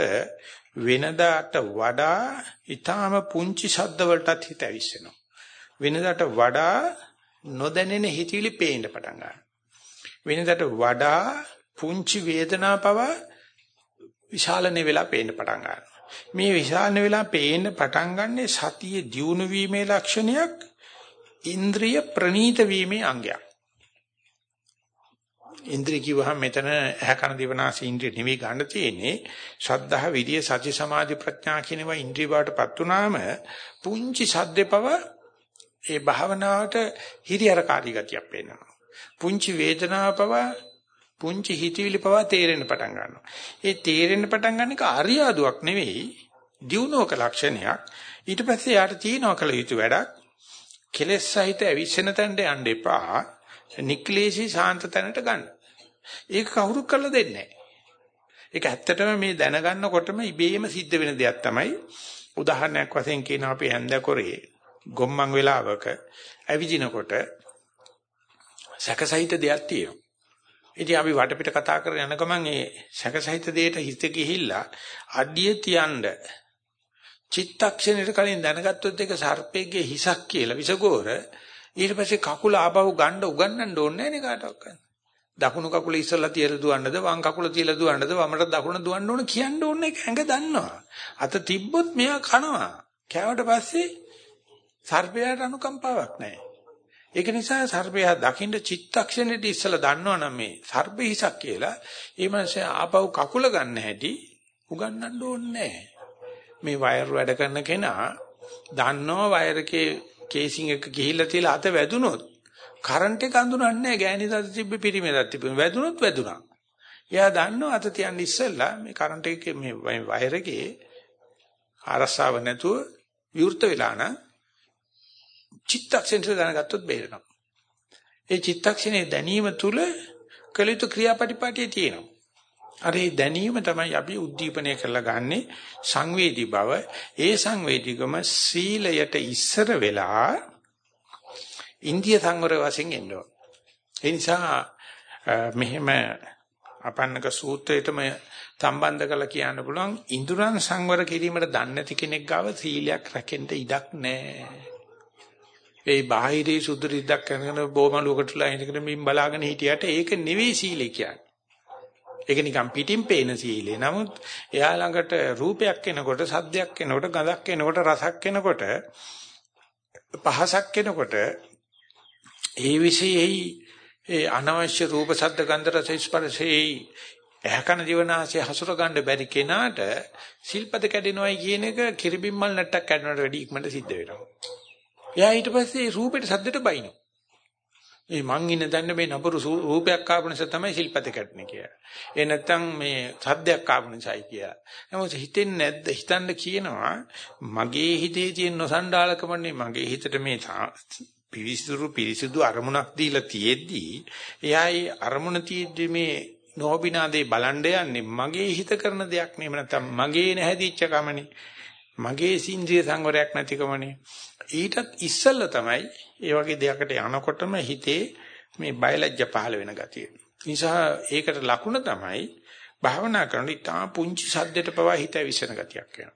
වෙනදාට වඩා ඊටාම පුංචි ශබ්ද වලටත් හිත ඇවිස්සෙනවා. වෙනදාට වඩා නොදැනෙන හිතවිලි පේන්න පටන් ගන්නවා. වෙනදාට වඩා පුංචි වේදනා පව විශාලනේ වෙලා පේන්න පටන් ගන්නවා. මේ විශාලනේ වෙලා පේන්න පටන් ගන්නේ සතියේ දියුණු වීමේ ලක්ෂණයක් ඉන්ද්‍රිය ප්‍රනීත වීමේ අංගයක්. ඉන්ද්‍රිය කිව්වහම මෙතන ඇහ කන දිවනාස ඉන්ද්‍රිය නෙවෙයි ගන්න තියෙන්නේ. ශ්‍රද්ධා විරිය සති සමාධි ප්‍රඥා කියනවා ඉන්ද්‍රිය බවටපත් උනාම පුංචි සද්දේපව ඒ භාවනාවට හිරියරකාරී ගතියක් පේනවා. පුංචි වේදනාවපව පුංචි හිතවිලි පව තේරෙන්න පටන් ගන්නවා. ඒ තේරෙන්න පටන් ගන්න එක අරියාදුවක් නෙවෙයි දියුණුවක ලක්ෂණයක්. ඊට පස්සේ යාට තියෙනවා කල යුතු වැඩක්. කෙලෙස් සහිත අවිස්සන තැනට යන්න එපා. නික්ලේශී සාන්ත තැනට ගන්න. ඒක කවුරු කරලා දෙන්නේ ඒක ඇත්තටම මේ දැනගන්නකොටම ඉබේම සිද්ධ වෙන දෙයක් තමයි. උදාහරණයක් වශයෙන් කියනවා අපි හැන්දකොරේ ගොම්මන් වෙලාවක ඇවිදිනකොට සැකසහිත දෙයක් තියෙනවා. ඉතින් අපි වටපිට කතා කරගෙන යන ගමන් ඒ සැකසහිත දෙයට හිත ගිහිල්ලා අඩිය තියන්න චිත්තක්ෂණයට කලින් දැනගත්තොත් ඒක සර්පෙක්ගේ හිසක් කියලා විසගෝර ඊට පස්සේ කකුල ආපහු ගන්න උගන්නන්න ඕනේ නැහැ නේ කාටවත්. දකුණු කකුල ඉස්සලා තියලා දුවන්නද වම් කකුල තියලා දුවන්නද වමට දකුණ දුවන්න ඕන කියන්න ඕනේ ඇඟ දන්නවා. අත තිබ්බොත් මෙයා කනවා. කෑවට පස්සේ සර්පයාට අනුකම්පාවක් නැහැ. ඒක නිසා සර්පයා දකින්න චිත්තක්ෂණෙදි ඉස්සලා දන්නවනම් මේ සර්ප හිසක් කියලා ඒ මනසේ ආපහු කකුල ගන්න හැටි උගන්නන්න ඕනේ මේ වයර් වැඩ කරන කෙනා දන්නවා වයර් එකේ කේසින් එක ගිහිල්ලා තියලා අත වැදුනොත් කරන්ට් එක අඳුරන්නේ නැහැ ගෑණි දත් තිබ්බ පිරිමේ දත් තිබ්බ වැදුනොත් වැදුනා. එයා දන්නවා අත තියන්න ඉස්සෙල්ලා මේ කරන්ට් එකේ මේ වයර් එකේ ආරසාව නැතුව විවෘත වෙලා නම් චිත්තක්ෂණය දැනගත්තොත් බේරෙනවා. ඒ චිත්තක්ෂණේ දැනීම තුල කලිත ක්‍රියාපටිපාටිය තියෙනවා. අර ඒ දැනීම තමයි අපි උද්දීපනය කරලා ගන්නෙ සංවේදී බව. ඒ සංවේදීකම සීලයට ඉස්සර වෙලා ඉන්දිය සංවර වශයෙන් එන්න ඕන. ඒ නිසා මෙහෙම අපන්නක සූත්‍රයටම සම්බන්ධ කරලා කියන්න පුළුවන් ඉන්ද්‍රයන් සංවර කිරීමට දන්නේ නැති කෙනෙක් ගාව සීලයක් රැකෙන්න ඉඩක් නැහැ. ඒ බාහිරේ සුදු රිද්දක් කරගෙන බොමලුවකටලා ඉඳගෙන මින් බලාගෙන හිටියට ඒක නෙවෙයි සීලය කියන්නේ. ඒක නිකන් පිටින් පේන සීලේ. නමුත් එයා ළඟට රූපයක් එනකොට, සද්දයක් එනකොට, ගඳක් එනකොට, රසක් එනකොට, පහසක් එනකොට ඒ විශේෂයි ඒ අනවශ්‍ය රූප ශබ්ද ගන්ධ රස ස්පර්ශේ ඇහකන ජීවනාශය හසුර ගන්න බැරි කෙනාට සිල්පද කැඩෙනවයි කියන එක කිරිබිම්මල් නැට්ටක් කැඩෙනවට වැඩි ඉක්මනට සිද්ධ වෙනවා. එයා ඊට පස්සේ රූපෙට සද්දෙට බයිනෝ. මේ මං ඉන්න දැන්න මේ නපුරු රූපයක් ආපු නිසා තමයි ශිල්පත කැඩුනේ කියලා. ඒ නැත්තම් මේ සද්දයක් ආපු නිසායි කියලා. නමුත් හිතෙන්නේ නැද්ද හිතන්න කියනවා මගේ හිතේ තියෙන නොසන්ඩාලකමනේ මගේ හිතට මේ පිරිසිදු පිරිසිදු අරමුණක් දීලා තියෙද්දී එයා ඒ අරමුණ තියෙද්දි මේ නොබිනාදේ බලන්න යන්නේ මගේ හිත කරන දෙයක් නෙමෙයි නැත්තම් මගේ නැහැදිච්ච කමනේ මගේ සින්ද්‍රිය සංවරයක් නැතිකමනේ ඊටත් ඉස්සෙල්ලා තමයි ඒ වගේ දෙයකට යනකොටම හිතේ මේ බයලජ්‍ය පහළ වෙන ගතිය. නිසා ඒකට ලකුණ තමයි භාවනා කරන ඉතා පුංචි සද්දයට පවා හිත විසෙන ගතියක් වෙනවා.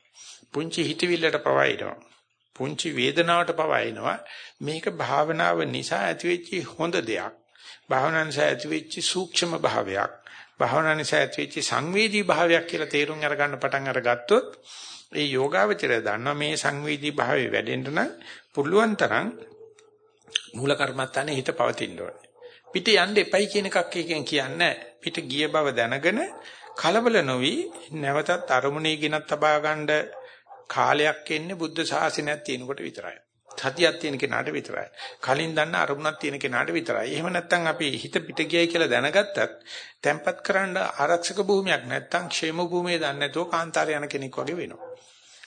පුංචි හිතවිල්ලට පවා එනවා. පුංචි වේදනාවට පවා එනවා. මේක භාවනාව නිසා ඇතිවෙච්ච හොඳ දෙයක්. භාවනාව නිසා ඇතිවෙච්ච සූක්ෂම භාවයක්. භාවනාව නිසා ඇතිවෙච්ච සංවේදී භාවයක් කියලා තේරුම් අරගන්න පටන් අරගත්තොත් ඒ යෝගාවචරය දන්නවා මේ සංවේදී භාවයේ වැඩෙන්න නම් පුළුවන් තරම් මූල කර්මත්තානේ හිත පවතින්න ඕනේ. පිට යන්න එපයි කියන එකක් එකෙන් කියන්නේ පිට ගිය බව දැනගෙන කලබල නොවි නැවතත් අරමුණේ ගෙනත් තබා ගන්න කාලයක් එන්නේ බුද්ධ ශාසනයක් තියෙනකොට විතරයි. සතියක් තියෙන කෙනාට විතරයි. කලින් දන්න අරමුණක් තියෙන කෙනාට විතරයි. එහෙම නැත්නම් අපි හිත පිට ගියයි කියලා දැනගත්තත් තැම්පත් කරන්න ආරක්ෂක භූමියක් නැත්නම් ക്ഷേම භූමිය දන්නේ නැතුව කාන්තාරය යන කෙනෙක් වගේ වෙනවා.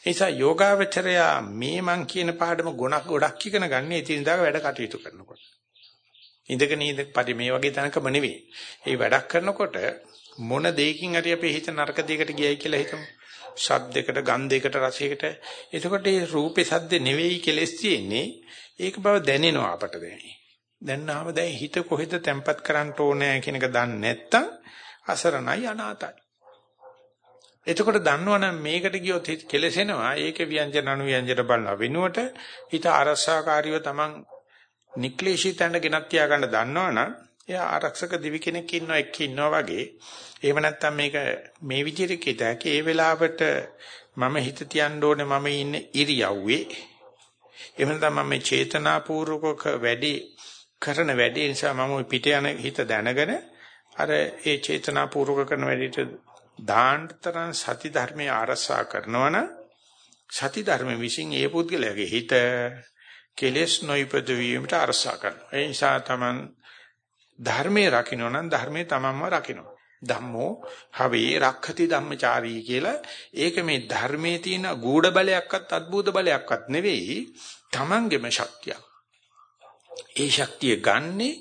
ඒ නිසා යෝගාවචරය මේ මං කියන පාඩම ගොඩක් ගොඩක් ඉගෙන ගන්න ඉතින්දාක වැඩ කටයුතු කරනකොට. ඉඳගෙන ඉඳ පරි මේ වගේ තැනකම නෙවෙයි. ඒ වැඩක් කරනකොට මොන දෙයකින් හරි අපේ හිත නරක දෙයකට ගියයි කියලා හිතමු. ශබ්දයකට, ගන්ධයකට, රසයකට. එතකොට මේ රූපේ සද්ද නෙවෙයි කෙලස් තියෙන්නේ. ඒක බව දැනෙනවා අපට දැන්. දැන්නාම දැන් හිත කොහෙද තැම්පත් කරන්න ඕනේ කියන එක දන්නේ නැත්තම් අසරණයි අනාතයි. එතකොට දන්නවනම් මේකට ගියොත් කෙලසෙනවා. ඒකේ ව්‍යංජන අනු ව්‍යංජන බලන වෙනුවට හිත අරසාකාරීව Taman නික්ලේශී තැන්න ගෙනත් තියා ගන්න දන්නවනම් එයා ආරක්ෂක දිවි කෙනෙක් ඉන්නවා එක්ක ඉන්නවා වගේ. එහෙම නැත්නම් මේක මේ විදිහට කිතක ඒ වෙලාවට මම හිත තියන්න ඕනේ මම ඉන්නේ ඉරියව්වේ. එහෙම නැත්නම් මම චේතනාපූර්වක වැඩි කරන වැඩේ නිසා මම පිට යන හිත දැනගෙන අර ඒ චේතනාපූර්වක කරන වැඩේට දාන්තරන් සති ධර්මයේ ආරසා කරනවනම් සති ධර්ම විසින් ඒ පුද්ගලයාගේ හිත කෙලෙස් නොයිපද වීමට අරසා කරනවා. ඒ නිසා තමන් ධර්මයේ රකින්න නම් ධර්මයේ තමන්ම රකින්න. ධම්මෝ හවේ රක්ඛති ධම්මචාරී කියලා ඒක මේ ධර්මයේ තියෙන ගූඪ බලයක්වත් අద్భుත බලයක්වත් නෙවෙයි තමන්ගේම ශක්තිය. ඒ ශක්තිය ගන්නේ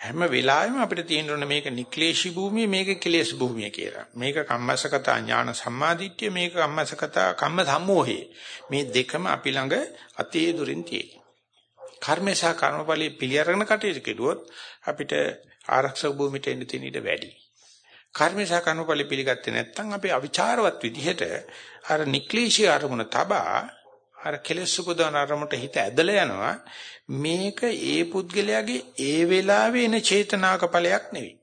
හැම වෙලාවෙම අපිට තියෙන්න මේක නික්ලේශී භූමිය මේක කෙලෙස් භූමිය කියලා. මේක කම්මසගත ඥාන සම්මාදිට්ඨිය මේක කම්මසගත කම්ම සම්මෝහේ. මේ දෙකම අපි ළඟ අතේ දුරින් තියෙනවා. කර්මේ සහ කර්මඵලයේ පිළිඅරගෙන කටයුතු කෙරුවොත් අපිට ආරක්ෂක භූමියට එන්න තියෙන ඉඩ වැඩි. කර්මේ සහ කර්මඵලයේ පිළිගත්තේ නැත්නම් අපි අවිචාරවත් විදිහට අර නික්ලේශී අරමුණ තබා අර කෙලෙස් උපදවන අරමුණට හිත ඇදලා යනවා. මේක ඒ පුද්ගලයාගේ ඒ වෙලාවේ එන චේතනාක ඵලයක් නෙවෙයි.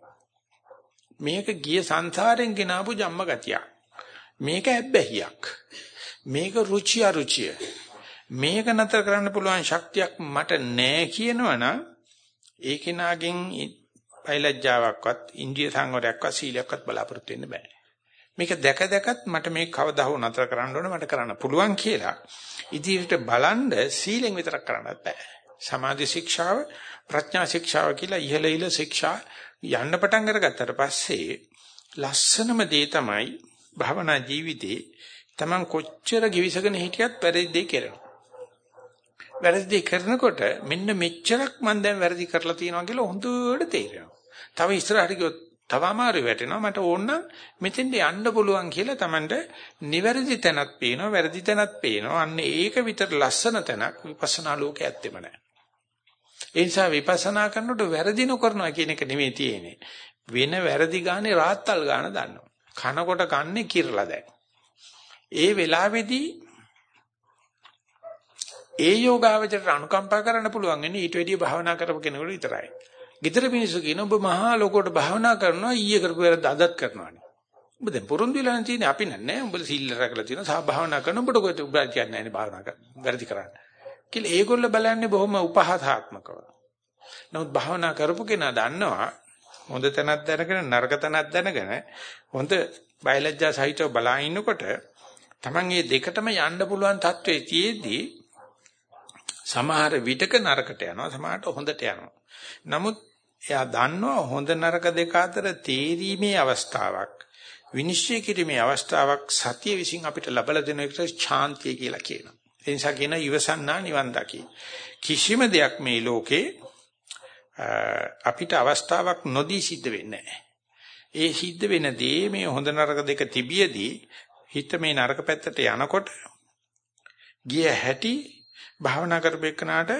මේක ගිය සංසාරෙන් ගෙනාවු ජම්ම ගතියක්. මේක ඇබ්බැහියක්. මේක රුචි අරුචිය. මේක නතර කරන්න පුළුවන් ශක්තියක් මට නැහැ කියනවනම් ඒ කෙනාගෙන් පෛලජ්ජාවක්වත් ඉන්දිය සංවරයක්වත් සීලයක්වත් බලාපොරොත්තු වෙන්න බෑ. මේක දැක දැකත් මට මේක කවදා හෝ නතර කරන්න ඕන මට කරන්න පුළුවන් කියලා ඉදිරියට බලන්ඩ සීලෙන් විතරක් කරන්නත් බෑ. සමාධි ශික්ෂාව ප්‍රඥා ශික්ෂාව කියලා ඉහළ ඉහළ ශික්ෂා යන්න පටන් අරගත්තට පස්සේ ලස්සනම දේ තමයි භවනා ජීවිතේ Taman කොච්චර givisගෙන හිටියත් වැරදි දේ කරනවා. වැරදි කරනකොට මෙන්න මෙච්චරක් මම දැන් වැරදි කරලා තියෙනවා කියලා හොඳට තේරෙනවා. තව ඉස්සරහට ගියොත් තව අමාරු වැටෙනවා. මට ඕන නම් මෙතෙන්ට යන්න පුළුවන් කියලා Tamanට නිවැරදි තැනක් පේනවා, වැරදි තැනක් පේනවා. අන්න ඒක විතර ලස්සන තැනක් විපස්සනා ලෝකයේ ඇත්තෙම නැහැ. ඒ නිසා විපස්සනා කරනකොට වැරදි නොකරනවා කියන එක නෙමෙයි තියෙන්නේ. වෙන වැරදි ගානේ රාත්තල් ගාන දන්නවා. කනකොට කන්නේ කිරලා දැන්. ඒ වෙලාවේදී ඒ යෝගාවචරයට අනුකම්පා කරන්න පුළුවන් වෙන්නේ ඊට වැඩිය භාවනා කරපු කෙනෙකුට විතරයි. ගිතර මිනිස්සු කියන ඔබ මහා ලෝකෝට භාවනා කරනවා ඊයේ කරපු වැරද්ද අදත් කරනවානේ. ඔබ දැන් පොරොන්දු වෙලා තියෙන්නේ අපි නෑ. ඔබ සීල් රැකලා තියෙනවා සහ භාවනා කරන ඔබට කොහෙද ඔබ කියන්නේ නෑනේ භාවනා කරන්න. වැරදි කරන්න. කියලා ඒගොල්ලෝ බලන්නේ බොහොම උපහාසාත්මකව. නමුත් භාවනා කරපු කෙනා දන්නවා හොඳ තැනක් දැනගෙන නරක තැනක් දැනගෙන හොඳ බයලජ්ජා සහිතව බලා ඉන්නකොට Taman මේ දෙකටම යන්න පුළුවන් තත්වයේ තියේදී සමහර විටක නරකට යනවා සමහරට හොඳට යනවා. නමුත් එයා දන්නවා හොඳ නරක දෙක අතර තේරීමේ අවස්ථාවක් විනිශ්චය කිරීමේ අවස්ථාවක් සතිය විසින් අපිට ලබලා දෙන එකට ශාන්තිය කියලා කියනවා. ඒ නිසා කියන ඉවසන්නා නිවන් දකි. කිසිම දෙයක් මේ ලෝකේ අපිට අවස්ථාවක් නොදී සිද්ධ වෙන්නේ නැහැ. ඒ සිද්ධ වෙන දේ මේ හොඳ නරක දෙක තිබියදී හිත මේ නරක පැත්තට යනකොට ගිය හැටි භාවනා කරපෙන්නාට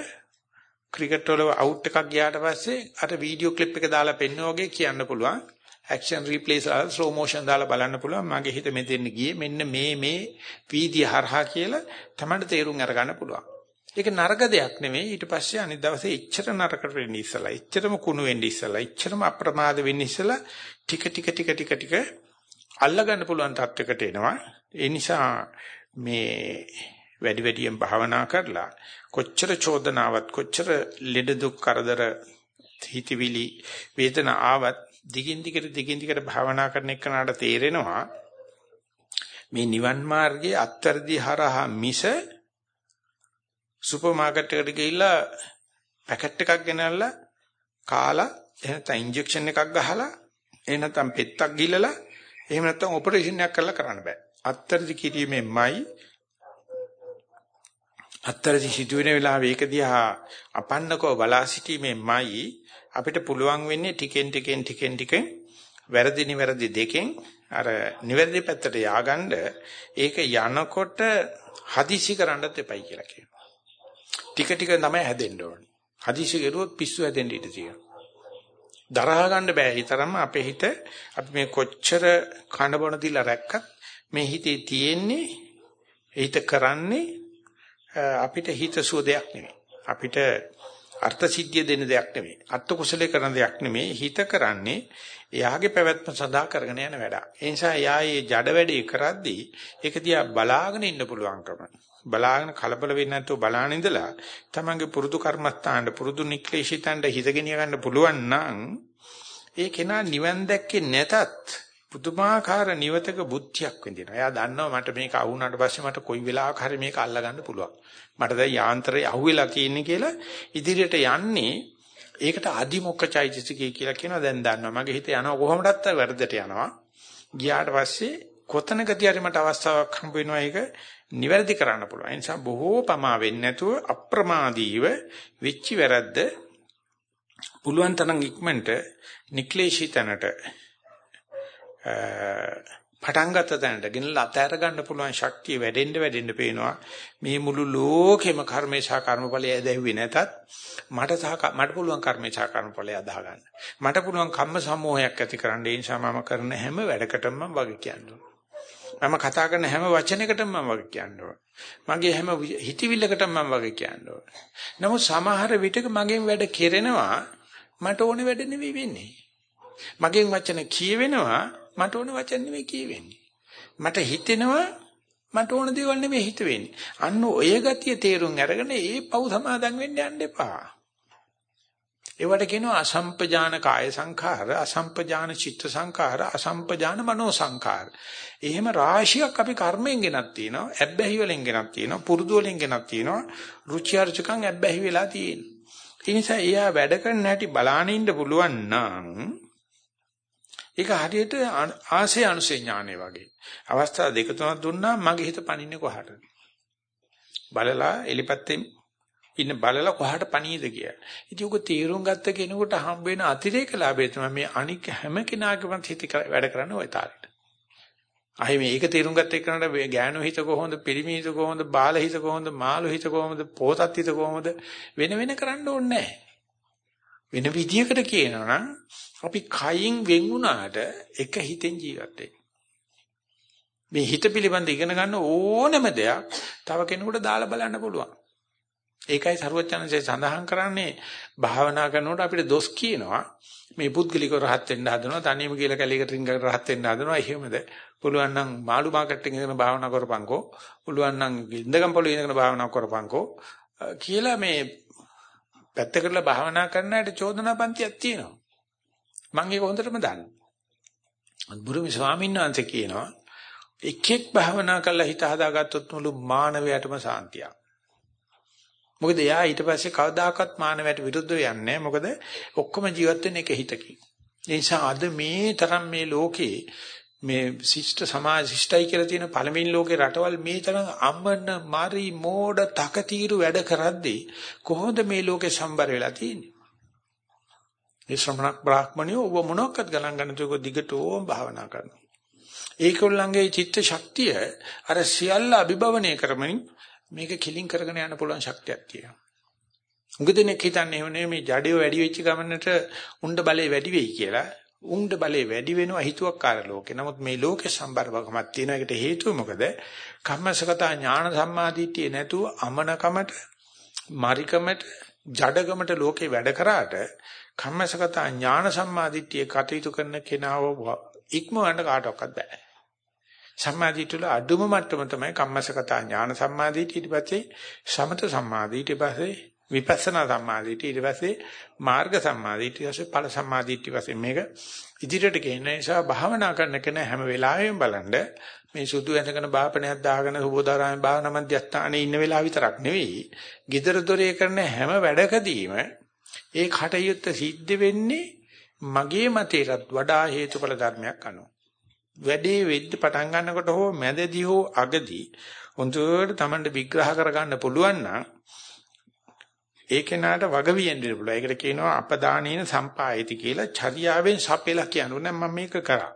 ක්‍රිකට් වල අවුට් එකක් ගියාට පස්සේ අර වීඩියෝ ක්ලිප් එක දාලා පෙන්වන වගේ කියන්න පුළුවන්. ඇක්ෂන් රීප්ලේස් දාලා ස්ලෝ මෝෂන් දාලා බලන්න පුළුවන්. මගේ හිත මෙතෙන් ගියේ මෙන්න මේ මේ වීදිය හරහා කියලා තමයි තේරුම් අරගන්න පුළුවන්. ඒක නරක දෙයක් නෙමෙයි. ඊට පස්සේ අනිත් දවසේ එච්චර නරකට වෙන්නේ ඉස්සලා, එච්චරම කුණු වෙන්නේ ඉස්සලා, එච්චරම අප්‍රමාද වෙන්නේ ඉස්සලා ටික ටික ටික ටික ටික අල්ලගන්න පුළුවන් තත්වයකට එනවා. ඒ නිසා මේ වැඩි වැඩියෙන් භාවනා කරලා කොච්චර චෝදනාවක් කොච්චර ලෙඩ දුක් කරදර හිතවිලි වේදනා ආවත් දිගින් දිගට දිගින් දිගට භාවනා කරන එකනට තේරෙනවා මේ නිවන් මාර්ගයේ අත්තරදි හරහා මිස සුපර් මාකට් එකට ගිහිල්ලා පැකට් එකක් ගෙනල්ලා කාලා එහෙනම් ඉන්ජෙක්ෂන් එකක් ගහලා එහෙම නැත්නම් පෙත්තක් ගිලලා එහෙම නැත්නම් ඔපරේෂන් එකක් කරලා කරන්න බෑ. අත්තරදි කිරීමෙන්මයි අත්තරදි සිදුවෙන වෙලාවේ ඒක දිහා අපන්නකව බලා සිටීමෙන්මයි අපිට පුළුවන් වෙන්නේ ටිකෙන් ටිකෙන් ටිකෙන් ටිකෙන් වැරදි නිවැරදි දෙකෙන් අර නිවැරදි පැත්තට ය아가න්න ඒක යනකොට හදිසි කරන්නත් එපයි කියලා කියනවා. ටික ටික තමයි හැදෙන්න ඕනේ. හදිසි කරුවොත් පිස්සු හැදෙන්න ඉඩ තියෙනවා. දරා ගන්න බෑ. ඒ තරම්ම අපේ හිත අපි මේ කොච්චර කන බොන දිලා රැක්කත් මේ හිතේ තියෙන්නේ හිත කරන්නේ අපිට හිත සුවදයක් නෙමෙයි. අපිට අර්ථ සිද්ධිය දෙන දෙයක් නෙමෙයි. අර්ථ කුසලයේ කරන දෙයක් නෙමෙයි. හිත කරන්නේ එයාගේ පැවැත්ම සඳහා කරගෙන යන වැඩක්. ඒ නිසා එයා මේ ජඩ වැඩේ කරද්දී ඒක දිහා බලාගෙන ඉන්න පුළුවන්කම. බලාගෙන කලබල වෙන්නේ නැතුව බලාන ඉඳලා තමන්ගේ පුරුදු කර්මස්ථානට පුරුදු නික්ලේශිතන්ට හිතගෙන ගන්න පුළුවන් නම් ඒ කෙනා නිවන් දැක්කේ නැතත් පුදුමාකාර නිවතක බුද්ධියක් විඳිනවා. එයා දන්නවා මට මේක අහුණාට පස්සේ මට කොයි වෙලාවක හරි මේක අල්ලගන්න පුළුවන්. මට දැන් යාන්ත්‍රය අහුවෙලා තියෙන්නේ කියලා ඉදිරියට යන්නේ ඒකට අදිමොක්කචෛතසිකය කියලා කියනවා දැන් දන්නවා. මගේ හිත යනවා කොහොමදත් වැරදට යනවා. ගියාට පස්සේ කොතනකදී හරි මට අවස්ථාවක් හම්බ වෙනවා ඒක නිවැරදි කරන්න පුළුවන්. ඒ නිසා බොහෝ පමා වෙන්නේ නැතුව අප්‍රමාදීව වෙච්චි වැරද්ද පුළුවන් තරම් ඉක්මනට නික්ලේශී තැනට පටන් ගත්ත තැනට ගෙනලා අතහැර ගන්න පුළුවන් ශක්තිය වැඩෙන්න වැඩෙන්න පේනවා. මේ මුළු ලෝකෙම කර්මේ සහ කර්මඵලය ඇදහිුවේ නැතත් මට සහ මට පුළුවන් කර්මේ සහ කර්මඵලය අදාහ ගන්න. මට පුළුවන් කම්ම සමෝහයක් ඇති කරන්න. ඒ නිසා මම කරන හැම වැඩකටම මම වගේ කියනවා මම කතා කරන හැම වචනයකටම මම වගේ කියනවා මගේ හැම හිතවිල්ලකටම මම වගේ කියනවා නමුත් සමහර විටක මගෙන් වැඩ කෙරෙනවා. මට ඕනේ වැඩ නෙවෙයි වෙන්නේ. මගෙන් වචන කියවෙනවා. මට ඕන වචන නෙමෙයි කියවෙන්නේ. මට හිතෙනවා මට ඕන දේවල් නෙමෙයි හිත වෙන්නේ. අන්න ඔය ගතිය තේරුම් අරගෙන ඒ පව් සමාදන් වෙන්න යන්න එපා. ඒවට කියනවා අසම්පජාන කාය සංඛාර, අසම්පජාන චිත්ත සංඛාර, අසම්පජාන මනෝ සංඛාර. එහෙම රාශියක් අපි කර්මයෙන් ගෙනත් තියෙනවා, ඇබ්බැහි වලින් ගෙනත් තියෙනවා, පුරුදු වලින් ගෙනත් තියෙනවා, රුචි අරුචිකම් ඇබ්බැහි වෙලා තියෙනවා. ඒ නිසා එයා වැඩ කරන්න හැටි බලාගෙන ඉන්න පුළුවන් නම් ඒක හරියට ආසේ අනුසේ ඥානෙ වගේ. අවස්ථා දෙක තුනක් දුන්නා මගේ හිත පනින්නේ කොහටද? බලලා එලිපැත්තෙන් ඉන්න බලලා කොහාට පණීද කියලා. ඉතින් උක තීරුම් ගත්ත කෙනෙකුට හම්බ වෙන අතිරේක ලාභය තමයි මේ අනික් හැම කෙනාගේම හිත වැඩ කරන්නේ ওই තාලෙට. අහි මේක තීරුම් ගත්ත එක්කනට ගෑනු හිත කොහොමද, පිරිමි හිත කොහොමද, බාල හිත කොහොමද, මාළු හිත කොහොමද, පොතත් හිත කොහොමද වෙන වෙන කරන්න ඕනේ නැහැ. වෙන විදියකට කියනවා නම් අපි කයින් වෙන් වුණාට එක හිතෙන් ජීවත් මේ හිත පිළිබඳ ඉගෙන ගන්න ඕනම දෙයක් තව කෙනෙකුට දාලා බලන්න පුළුවන්. ඒකයි සරුවචනන්සේ සඳහන් කරන්නේ භාවනා කරනකොට අපිට දොස් කියනවා. මේ පුද්ගලිකව රහත් වෙන්න හදනවා තනියම කියලා කැලේකට රින්ගකට රහත් වෙන්න හදනවා. එහෙමද? පුළුවන් නම් මාළු මාකට් එකේ ඉඳගෙන භාවනා කරපන්කෝ. පුළුවන් නම් ඉඳගම් පොළේ ඉඳගෙන භාවනා කරපන්කෝ. කියලා මේ පැත්ත කරලා භාවනා කරන ඇයට චෝදනා පන්තියක් තියෙනවා මම ඒක හොඳටම දන්නවා. බුරුමි ස්වාමීන් වහන්සේ කියනවා එකෙක් භාවනා කරලා හිත හදාගත්තොත් මුළු මානවයටම සාන්තියක්. මොකද එයා ඊට පස්සේ කවදාකවත් මානවයට විරුද්ධව යන්නේ නැහැ. මොකද ඔක්කොම ජීවත් වෙන්නේ එක හිතකින්. ඒ නිසා අද මේ තරම් මේ ලෝකේ මේ ශිෂ්ට සමාජ ශිෂ්ටයි කියලා තියෙන පළවෙනි ලෝකේ රටවල් මේ තරම් අමන මාරි මෝඩ තකතිරු වැඩ කරද්දී කොහොමද මේ ලෝකේ සම්බර වෙලා තියෙන්නේ? මේ ශ්‍රමණක් බ්‍රාහ්මණයෝ ඔබ මොනක්වත් ගණන් ගන්න තුක දිගටම භාවනා කරනවා. ඒකෝල්ලංගේ චිත්ත ශක්තිය අර සියල්ල අභිභවනය කරමින් මේක කිලින් කරගෙන යන්න පුළුවන් ශක්තියක් තියෙනවා. උගදෙනෙක් හිතන්නේ එහෙම මේ ජඩිය වැඩි වෙච්ච ගමනට උණ්ඩ බලය වැඩි වෙයි කියලා. උණ්ඩ බලය වැඩි වෙනවා හිතුවක්කාර ලෝකේ. නමුත් මේ ලෝකේ සම්බරවකමක් තියෙන එකට හේතුව මොකද? කම්මසගතා ඥාන සම්මාදිට්ඨිය නැතුව අමනකමට, මරිකමට, ජඩකමට ලෝකේ වැඩ කරාට කම්මසගතා ඥාන සම්මාදිට්ඨිය කටයුතු කරන කෙනාව ඉක්මවන්න කාටවත් බෑ. සම්මාදිට්ඨිය වල අඩුම මට්ටම තමයි කම්මසගතා ඥාන සම්මාදිට්ඨිය ඊට පස්සේ සමත සම්මාදිට්ඨිය ඊට පස්සේ විපස්සනා සම්මාදිට්ඨිය ඊට පස්සේ මාර්ග සම්මාදිට්ඨිය ඊට පස්සේ ඵල සම්මාදිට්ඨිය වශයෙන් මේක ඉදිරියට ගෙන නිසා භාවනා කරන කෙනා හැම වෙලාවෙම බලන්න මේ සුදු ඇඳගෙන බාපණයක් දාගෙන සුබෝධාරාමේ භාවනා මධ්‍යස්ථානයේ ඉන්න වෙලාව විතරක් නෙවෙයි, gedara dore කරන හැම වැඩකදීම ඒ කටයුත්ත සිද්ධ වෙන්නේ මගේ මතයටත් වඩා හේතුඵල ධර්මයක් අනුව. වැඩේ වෙද්ද පටන් ගන්නකොට හෝ මැදදී හෝ අගදී හොඳට Tamanට විග්‍රහ කරගන්න පුළුවන් නම් ඒ කෙනාට වගවියෙන්න පුළුවන්. ඒකට කියනවා අපදානීන සම්පායති කියලා චර්යාවෙන් සපෙලා කියනවා මම මේක කරා.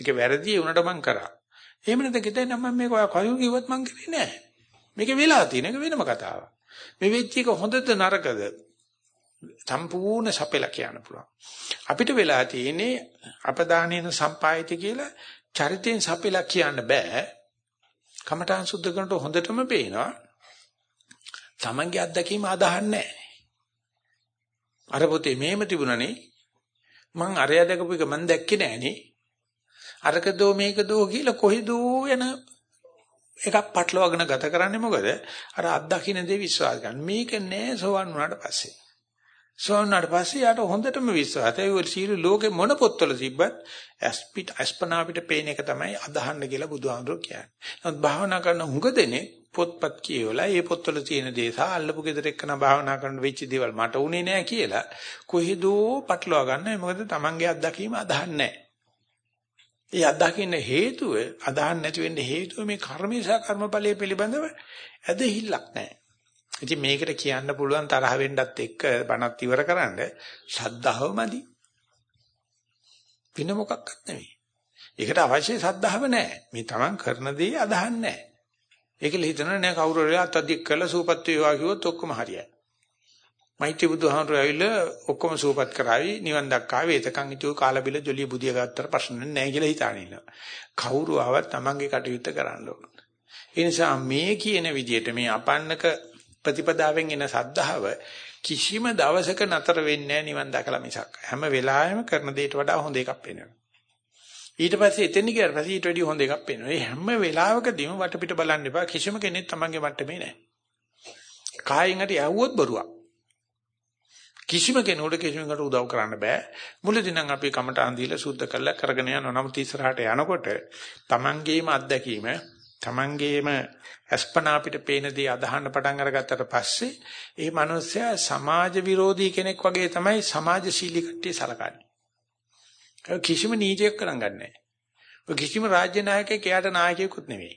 මේක වැරදි වුණාට මං කරා. එහෙම නැත්නම් කිතේ නම් මම මේක කයු කිව්වත් මං කරේ නෑ. මේක වෙලා තියෙන එක වෙනම කතාවක්. මේ වෙච්ච එක හොඳද නරකද? සම්පූර්ණ සපෙලා කියන්න පුළුවන්. අපිට වෙලා තියෙන්නේ අපදානීන සම්පායති කියලා චරිතෙන් සපෙලා කියන්න බෑ. කමඨාන් සුද්ධ කරනකොට හොඳටම පේනවා. Tamange අත්දැකීම අදහන්නේ අර පොතේ මේම තිබුණනේ මං අරය දැකපු එක මං දැක්කේ නෑනේ අරක දෝ මේක දෝ කියලා කොහෙදෝ යන එකක් පටලවාගෙන ගත කරන්නේ මොකද? අර අත්දකින්න දේ විශ්වාස ගන්න. මේක නෑ සෝවන් වුණාට පස්සේ. සෝවන්නාට පස්සේ යාට හොඳටම විශ්වාසයි. ඔය සීල ලෝකේ මොන පොත්වල තිබ්බත් ඇස්පිට අස්පනා පිට පේන එක තමයි අදහන්න කියලා බුදුහාමුදුරුවෝ කියන්නේ. නමුත් භාවනා කරන හුඟ දෙනේ පොත්පත් කියවලා ඒ පොත්වල තියෙන දේ සහ අල්ලපු ගෙදර එක්කන භාවනා කරන වෙච්ච දේවල් මට උනේ නෑ කියලා කොහෙදෝ පටලවා ගන්න මොකද Tamange අත්දැකීම අදහන්නේ නෑ. ඒ අත්දකින්න හේතුව අදහන්න නැති වෙන්න හේතුව මේ කර්මේශා කර්මඵලයේ පිළිබඳව ඇදහිල්ලක් නෑ. ඉතින් මේකට කියන්න පුළුවන් තරහ වෙන්නත් එක්ක බණත් ඉවර කරන්න ශද්ධාවමදි. වෙන මොකක්වත් නෙවෙයි. ඒකට අවශ්‍ය ශද්ධාව නැහැ. මේ Taman කරන දේ අදහන්නේ නැහැ. ඒකල හිතනවා නෑ කවුරු හරි අත්අධික කළා සූපත් වේවා කිව්වොත් ඔක්කොම හරියයි. මෛත්‍රී බුදුහාමුදුරු ඇවිල්ලා ඔක්කොම සූපත් කරાવી නිවන් දක්කාවේ එතකන් හිතුව කාලා බිල ජොලිය බුදිය ගත්තට ප්‍රශ්න නැහැ කියලා හිතාගෙන ඉන්නවා. කවුරු ආවත් Tamanගේ කටයුත්ත කරන්න ඕන. ඒ නිසා මේ කියන විදිහට මේ අපන්නක ප්‍රතිපදාවෙන් එන සද්ධාව කිසිම දවසක නතර වෙන්නේ නැහැ නිවන් දැකලා මිසක්. හැම වෙලාවෙම කරන දෙයට වඩා හොඳ එකක් වෙනවා. ඊට පස්සේ එතෙන් ගියාට පස්සේ ඊට වැඩිය හොඳ එකක් පේනවා. ඒ හැම වෙලාවකදීම වටපිට බලන්න එපා. කිසිම කෙනෙක් තමන්ගේ මට්ටමේ නැහැ. කායෙන් හරි ඇහුවොත් බරුවක්. කිසිම කෙනෙකුට කිසිම කෙනෙකුට උදව් කරන්න බෑ. මුලදී නම් අපි කමටහන් දීලා සුද්ධ කරලා කරගෙන යනවා. නමුත් ඉස්සරහට යනකොට තමන්ගේම අත්දැකීම තමන්ගේම අස්පනා අපිට පේන දේ අදහන්න පටන් අරගත්තට පස්සේ ඒ මනුස්සයා සමාජ විරෝධී කෙනෙක් වගේ තමයි සමාජශීලී කට්ටිය සලකන්නේ. කිසිම නීතියක් කරන් ගන්නෑ. ඔය කිසිම රාජ්‍ය නායකයෙක් එයාට නායකයෙකුත් නෙවෙයි.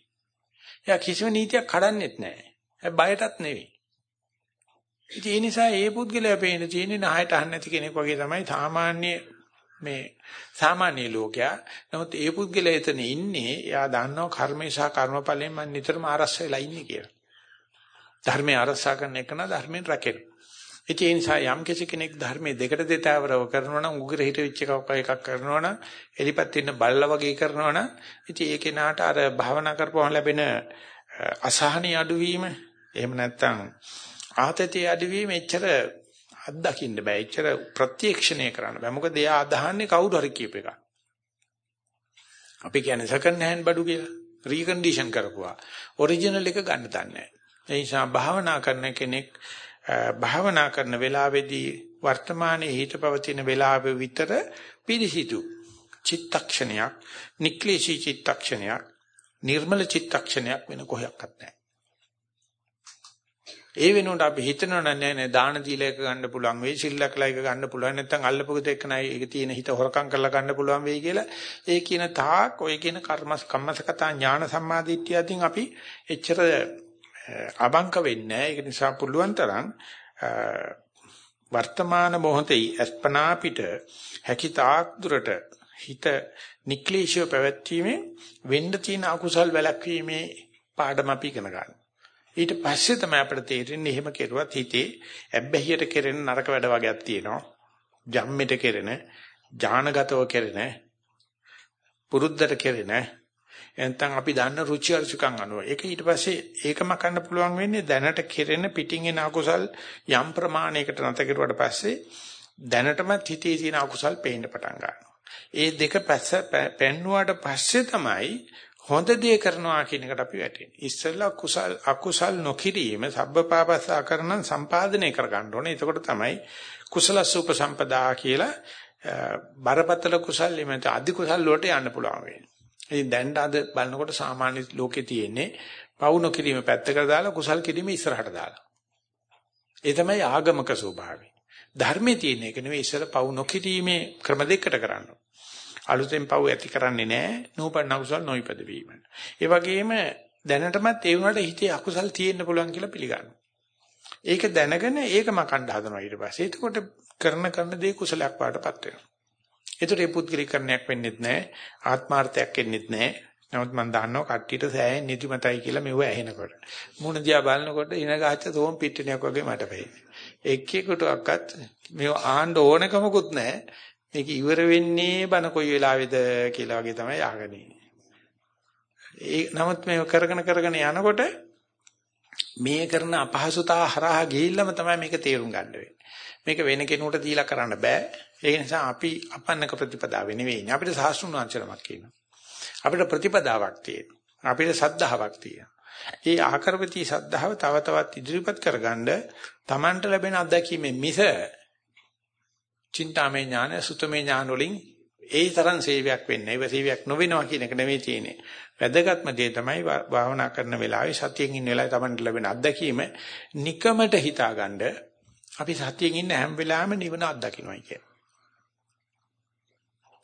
එයා කිසිම නීතියක් කඩන්නෙත් නෑ. බයටත් නෙවෙයි. ඉතින් ඒ නිසා ඒ පුද්ගලයා පේන තියෙන්නේ නහයට අහන්න නැති කෙනෙක් වගේ තමයි සාමාන්‍ය මේ සාමාන්‍ය ලෝකයා. නමුත් ඒ පුද්ගලයා එතන ඉන්නේ එයා දන්නවා කර්මේ සහ කර්මඵලයෙන් මම නිතරම ආරස්ස වෙලා ඉන්නේ කියලා. ධර්මයේ ආරස්සා කරන එක නා ධර්මයෙන් රැකෙන. ඉතින් ඒ නිසා යම් කෙනෙක් ධර්මයේ දෙකට දෙතාවරව කරනවා නම් උග්‍ර හිත වෙච්ච එකක් කරනවා නම් එලිපත් ඉන්න බල්ලා වගේ කරනවා නම් ඉතින් ඒ කෙනාට අර භාවනා කරපුවම ලැබෙන අසහනිය අඩුවීම එහෙම නැත්නම් ආතතිය අඩුවීම එච්චර අත්දකින්න බෑ එච්චර ප්‍රත්‍යක්ෂණය කරන්න බෑ මොකද එයා අදහන්නේ කවුරු හරි කියප එක. අපි කියන්නේ සෙකන්ඩ් හෑන්ඩ් බඩු කියලා රීකන්ඩිෂන් කරපුවා ඔරිජිනල් එක ගන්න තන්නේ. ඒ නිසා භාවනා කරන කෙනෙක් භාවනා කරන වෙලාවේදී වර්තමානයේ හිත පවතින වෙලාවෙ විතර පිරිසිදු චිත්තක්ෂණයක් නික්ලේශී චිත්තක්ෂණයක් නිර්මල චිත්තක්ෂණයක් වෙන කොහොක්වත් නැහැ. ඒ වෙනුවට අපි හිතනවා නෑ නෑ දාන දීලා එක ගන්න පුළුවන් වෙයි සිල්ලක්ලා එක ගන්න පුළුවන් නැත්නම් අල්ලපුගත එක්ක නයි ඒක තියෙන හිත හොරකම් කරලා ගන්න පුළුවන් වෙයි කියලා ඒ කියන තාක් ඔය කියන කර්මස් කම්මසකතා ඥාන සම්මාදිට්ඨිය අතින් අපි එච්චර අබංක වෙන්නේ ඒක නිසා පුළුවන් තරම් වර්තමාන මොහොතේ අස්පනා පිට හැකි තාක් දුරට හිත නික්ලේශව පැවැත්වීමේ වෙන්න තියෙන අකුසල් වැළැක්වීමේ පාඩම අපි ඉගෙන ගන්නවා. ඊට පස්සේ තමයි අපිට තේරෙන්නේ එහෙම කෙරුවත් හිතේ ඇබ්බැහියට කෙරෙන නරක වැඩ වගේක් තියෙනවා. ජම්මෙට කෙරෙන, ඥානගතව කෙරෙන, පුරුද්දට කෙරෙන එතෙන් අපි දන්න රුචි අරුචිකම් අනුව. ඒක ඊට පස්සේ ඒකම කරන්න පුළුවන් වෙන්නේ දැනට කෙරෙන පිටින් එන අකුසල් යම් ප්‍රමාණයකට නැත කෙරුවට පස්සේ දැනටමත් හිතේ තියෙන අකුසල් පේන්න පටන් ගන්නවා. ඒ දෙක පැස්ස පෙන්නුවාට පස්සේ තමයි හොඳ දේ කරනවා කියන එකට අපි වැටෙන්නේ. ඉස්සෙල්ලා කුසල් අකුසල් නොකිරීම සබ්බපාපස්සා කරන සම්පාදනය කරගන්න ඕනේ. එතකොට තමයි කුසලස්ස උපසම්පදා කියලා බරපතල කුසල් එමෙත අධි කුසල් වලට යන්න පුළුවන් වෙන්නේ. ඉතින් දැන් අද බලනකොට සාමාන්‍ය ලෝකේ තියෙන්නේ පවු නොකිරීම පැත්තකට දාලා කුසල් කිරීම ඉස්සරහට දාලා. ඒ තමයි ආගමක ස්වභාවය. ධර්මයේ තියෙන එක නෙවෙයි ඉස්සර පවු නොකිරීමේ ක්‍රම දෙකකට කරන්නේ. අලුතෙන් පව් ඇති කරන්නේ නැහැ නූපන්න අකුසල් නොයිපද වීම. ඒ වගේම දැනටමත් ඒ වුණාට හිතේ අකුසල් තියෙන්න පුළුවන් කියලා පිළිගන්නවා. ඒක දැනගෙන ඒකම කණ්ඩ හදනවා ඊට පස්සේ. එතකොට කරන කරන දේ කුසලයක් පාටපත් වෙනවා. ඒතර ඒ පුද්ගලිකරණයක් වෙන්නෙත් නැහැ ආත්මාර්ථයක් වෙන්නෙත් නැහැ. නමුත් මම දන්නවා කට්ටියට සෑහෙන නිදිමතයි කියලා මෙව ඇහෙනකොට. මුණ දිහා බලනකොට ඉන ගහච්ච තෝම් පිටිනියක් වගේ මට වෙයි. එක්කෙකුටවත් මේව ආන්න ඕනකමකුත් නැහැ. මේක ඉවර වෙන්නේ බන කොයි වෙලාවේද කියලා වගේ තමයි අහගෙන ඒ නමුත් මේ කරගෙන කරගෙන යනකොට මේ කරන අපහසුතා හරහා ගිහිල්ලාම තමයි මේක තේරුම් ගන්න වෙන්නේ. මේක වෙන කෙනෙකුට දීලා කරන්න බෑ. ඒ නිසා අපි අපන්නක ප්‍රතිපදාවේ නෙවෙයි. අපිට සාස්ෘණ වංචනමක් කියනවා. අපිට ප්‍රතිපදාවක් තියෙනවා. අපිට සද්ධාාවක් තියෙනවා. ඒ ආකරවති සද්ධාව තව තවත් ඉදිරිපත් කරගන්න Tamanට ලැබෙන අත්දැකීමෙන් මිස චින්තාමය ඥාන සුතමේ ඥාන වලින් ඒ තරම් සේවයක් වෙන්නේ. ඒක සේවයක් නොවෙනවා කියන එක නෙමෙයි තියෙන්නේ. වැදගත්ම දේ තමයි භාවනා කරන වෙලාවේ සතියෙන් ඉන්න වෙලාවේ Tamanට ලැබෙන අත්දැකීම නිකමට හිතාගන්න අපි සතියෙන් ඉන්න හැම වෙලාවෙම නිවන අත්දකින්නයි කියන්නේ.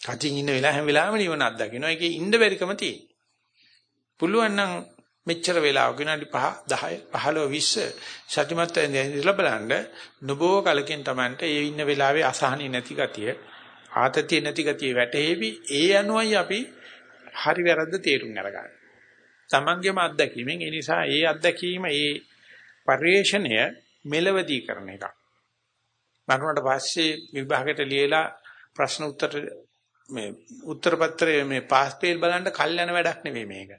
සතියෙන් ඉන්න වෙලාව හැම වෙලාවෙම නිවන අත්දකින්නවා. ඒකේ ඉන්න බැරිකම තියෙන්නේ. පුළුවන් නම් මෙච්චර වෙලාවක විනාඩි 5 10 15 20 සතිමත් ඉඳලා බලන්න නොබෝ කලකින් Tamanට ඒ ඉන්න වෙලාවේ අසහනිය නැති ගතිය ආතතිය නැති ගතිය වැටේවි ඒ අනුවයි අපි හරි වැරද්ද තේරුම් අරගන්න. Tamanගේම අත්දැකීමෙන් ඒ නිසා ඒ අත්දැකීම ඒ පරිේශණය මෙලවදී කරන එක. මරුණට පස්සේ විභාගයට ලියලා ප්‍රශ්න උත්තර මේ උත්තර පත්‍රයේ මේ පාස් පේල් බලන්න කල් යන වැඩක් නෙවෙයි මේක.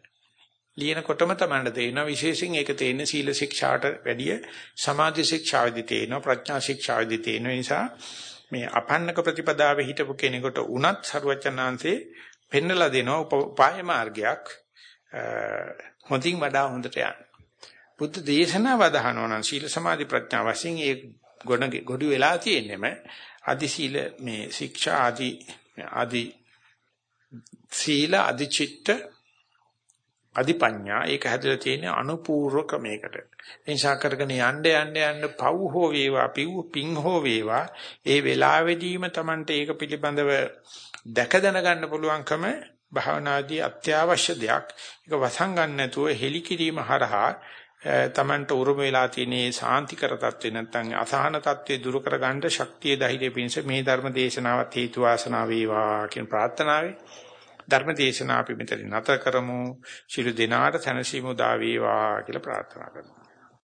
ලියනකොටම තමයි තේරෙනවා විශේෂයෙන් ඒක තේින්නේ සීල ශික්ෂාට වැඩිය සමාධි ශික්ෂාවේදී තේරෙනවා ප්‍රඥා ශික්ෂාවේදී තේරෙන නිසා මේ අපන්නක ප්‍රතිපදාවේ හිටපු කෙනෙකුට උනත් සරුවචනාංශේ පෙන්නලා දෙනවා උපාය මාර්ගයක් හොඳින් වඩා හොඳට යන්න. බුද්ධ දේශනාව වදහනවා නම් සීල සමාධි ප්‍රඥා වශයෙන් ඒ ගොඩ ගොඩු වෙලා තියෙන්නේම අදි සීල මේ ශික්ෂා ආදි ආදි සීල අදි චිත්ත අධිපඤ්ඤා ඒක හැදලා තියෙන අනුපූර්ව ක්‍රමයකට. නිසා කරගෙන යන්න යන්න යන්න පව් හෝ වේවා පිව් පිං හෝ වේවා ඒ වෙලාවෙදීම Tamante ඒක පිළිබඳව දැක දැනගන්න පුළුවන්කම භාවනාදී අත්‍යවශ්‍ය දෙයක්. ඒක වසන් ගන්න නැතුව හෙලි කිරීම හරහා තමන්ට උරුම වෙලා තියෙන සාන්තිකර තත්ත්වේ නැත්නම් අසහන තත්ත්වේ දුරු කරගන්න ශක්තිය ධෛර්යය පිණිස මේ ධර්ම දේශනාවත් හේතු වාසනා වේවා කියන ප්‍රාර්ථනාවයි ධර්ම දේශනා අපි මෙතන නැත කරමු. ශිළු දිනාට සැනසීම උදා වේවා කියලා ප්‍රාර්ථනා කරනවා.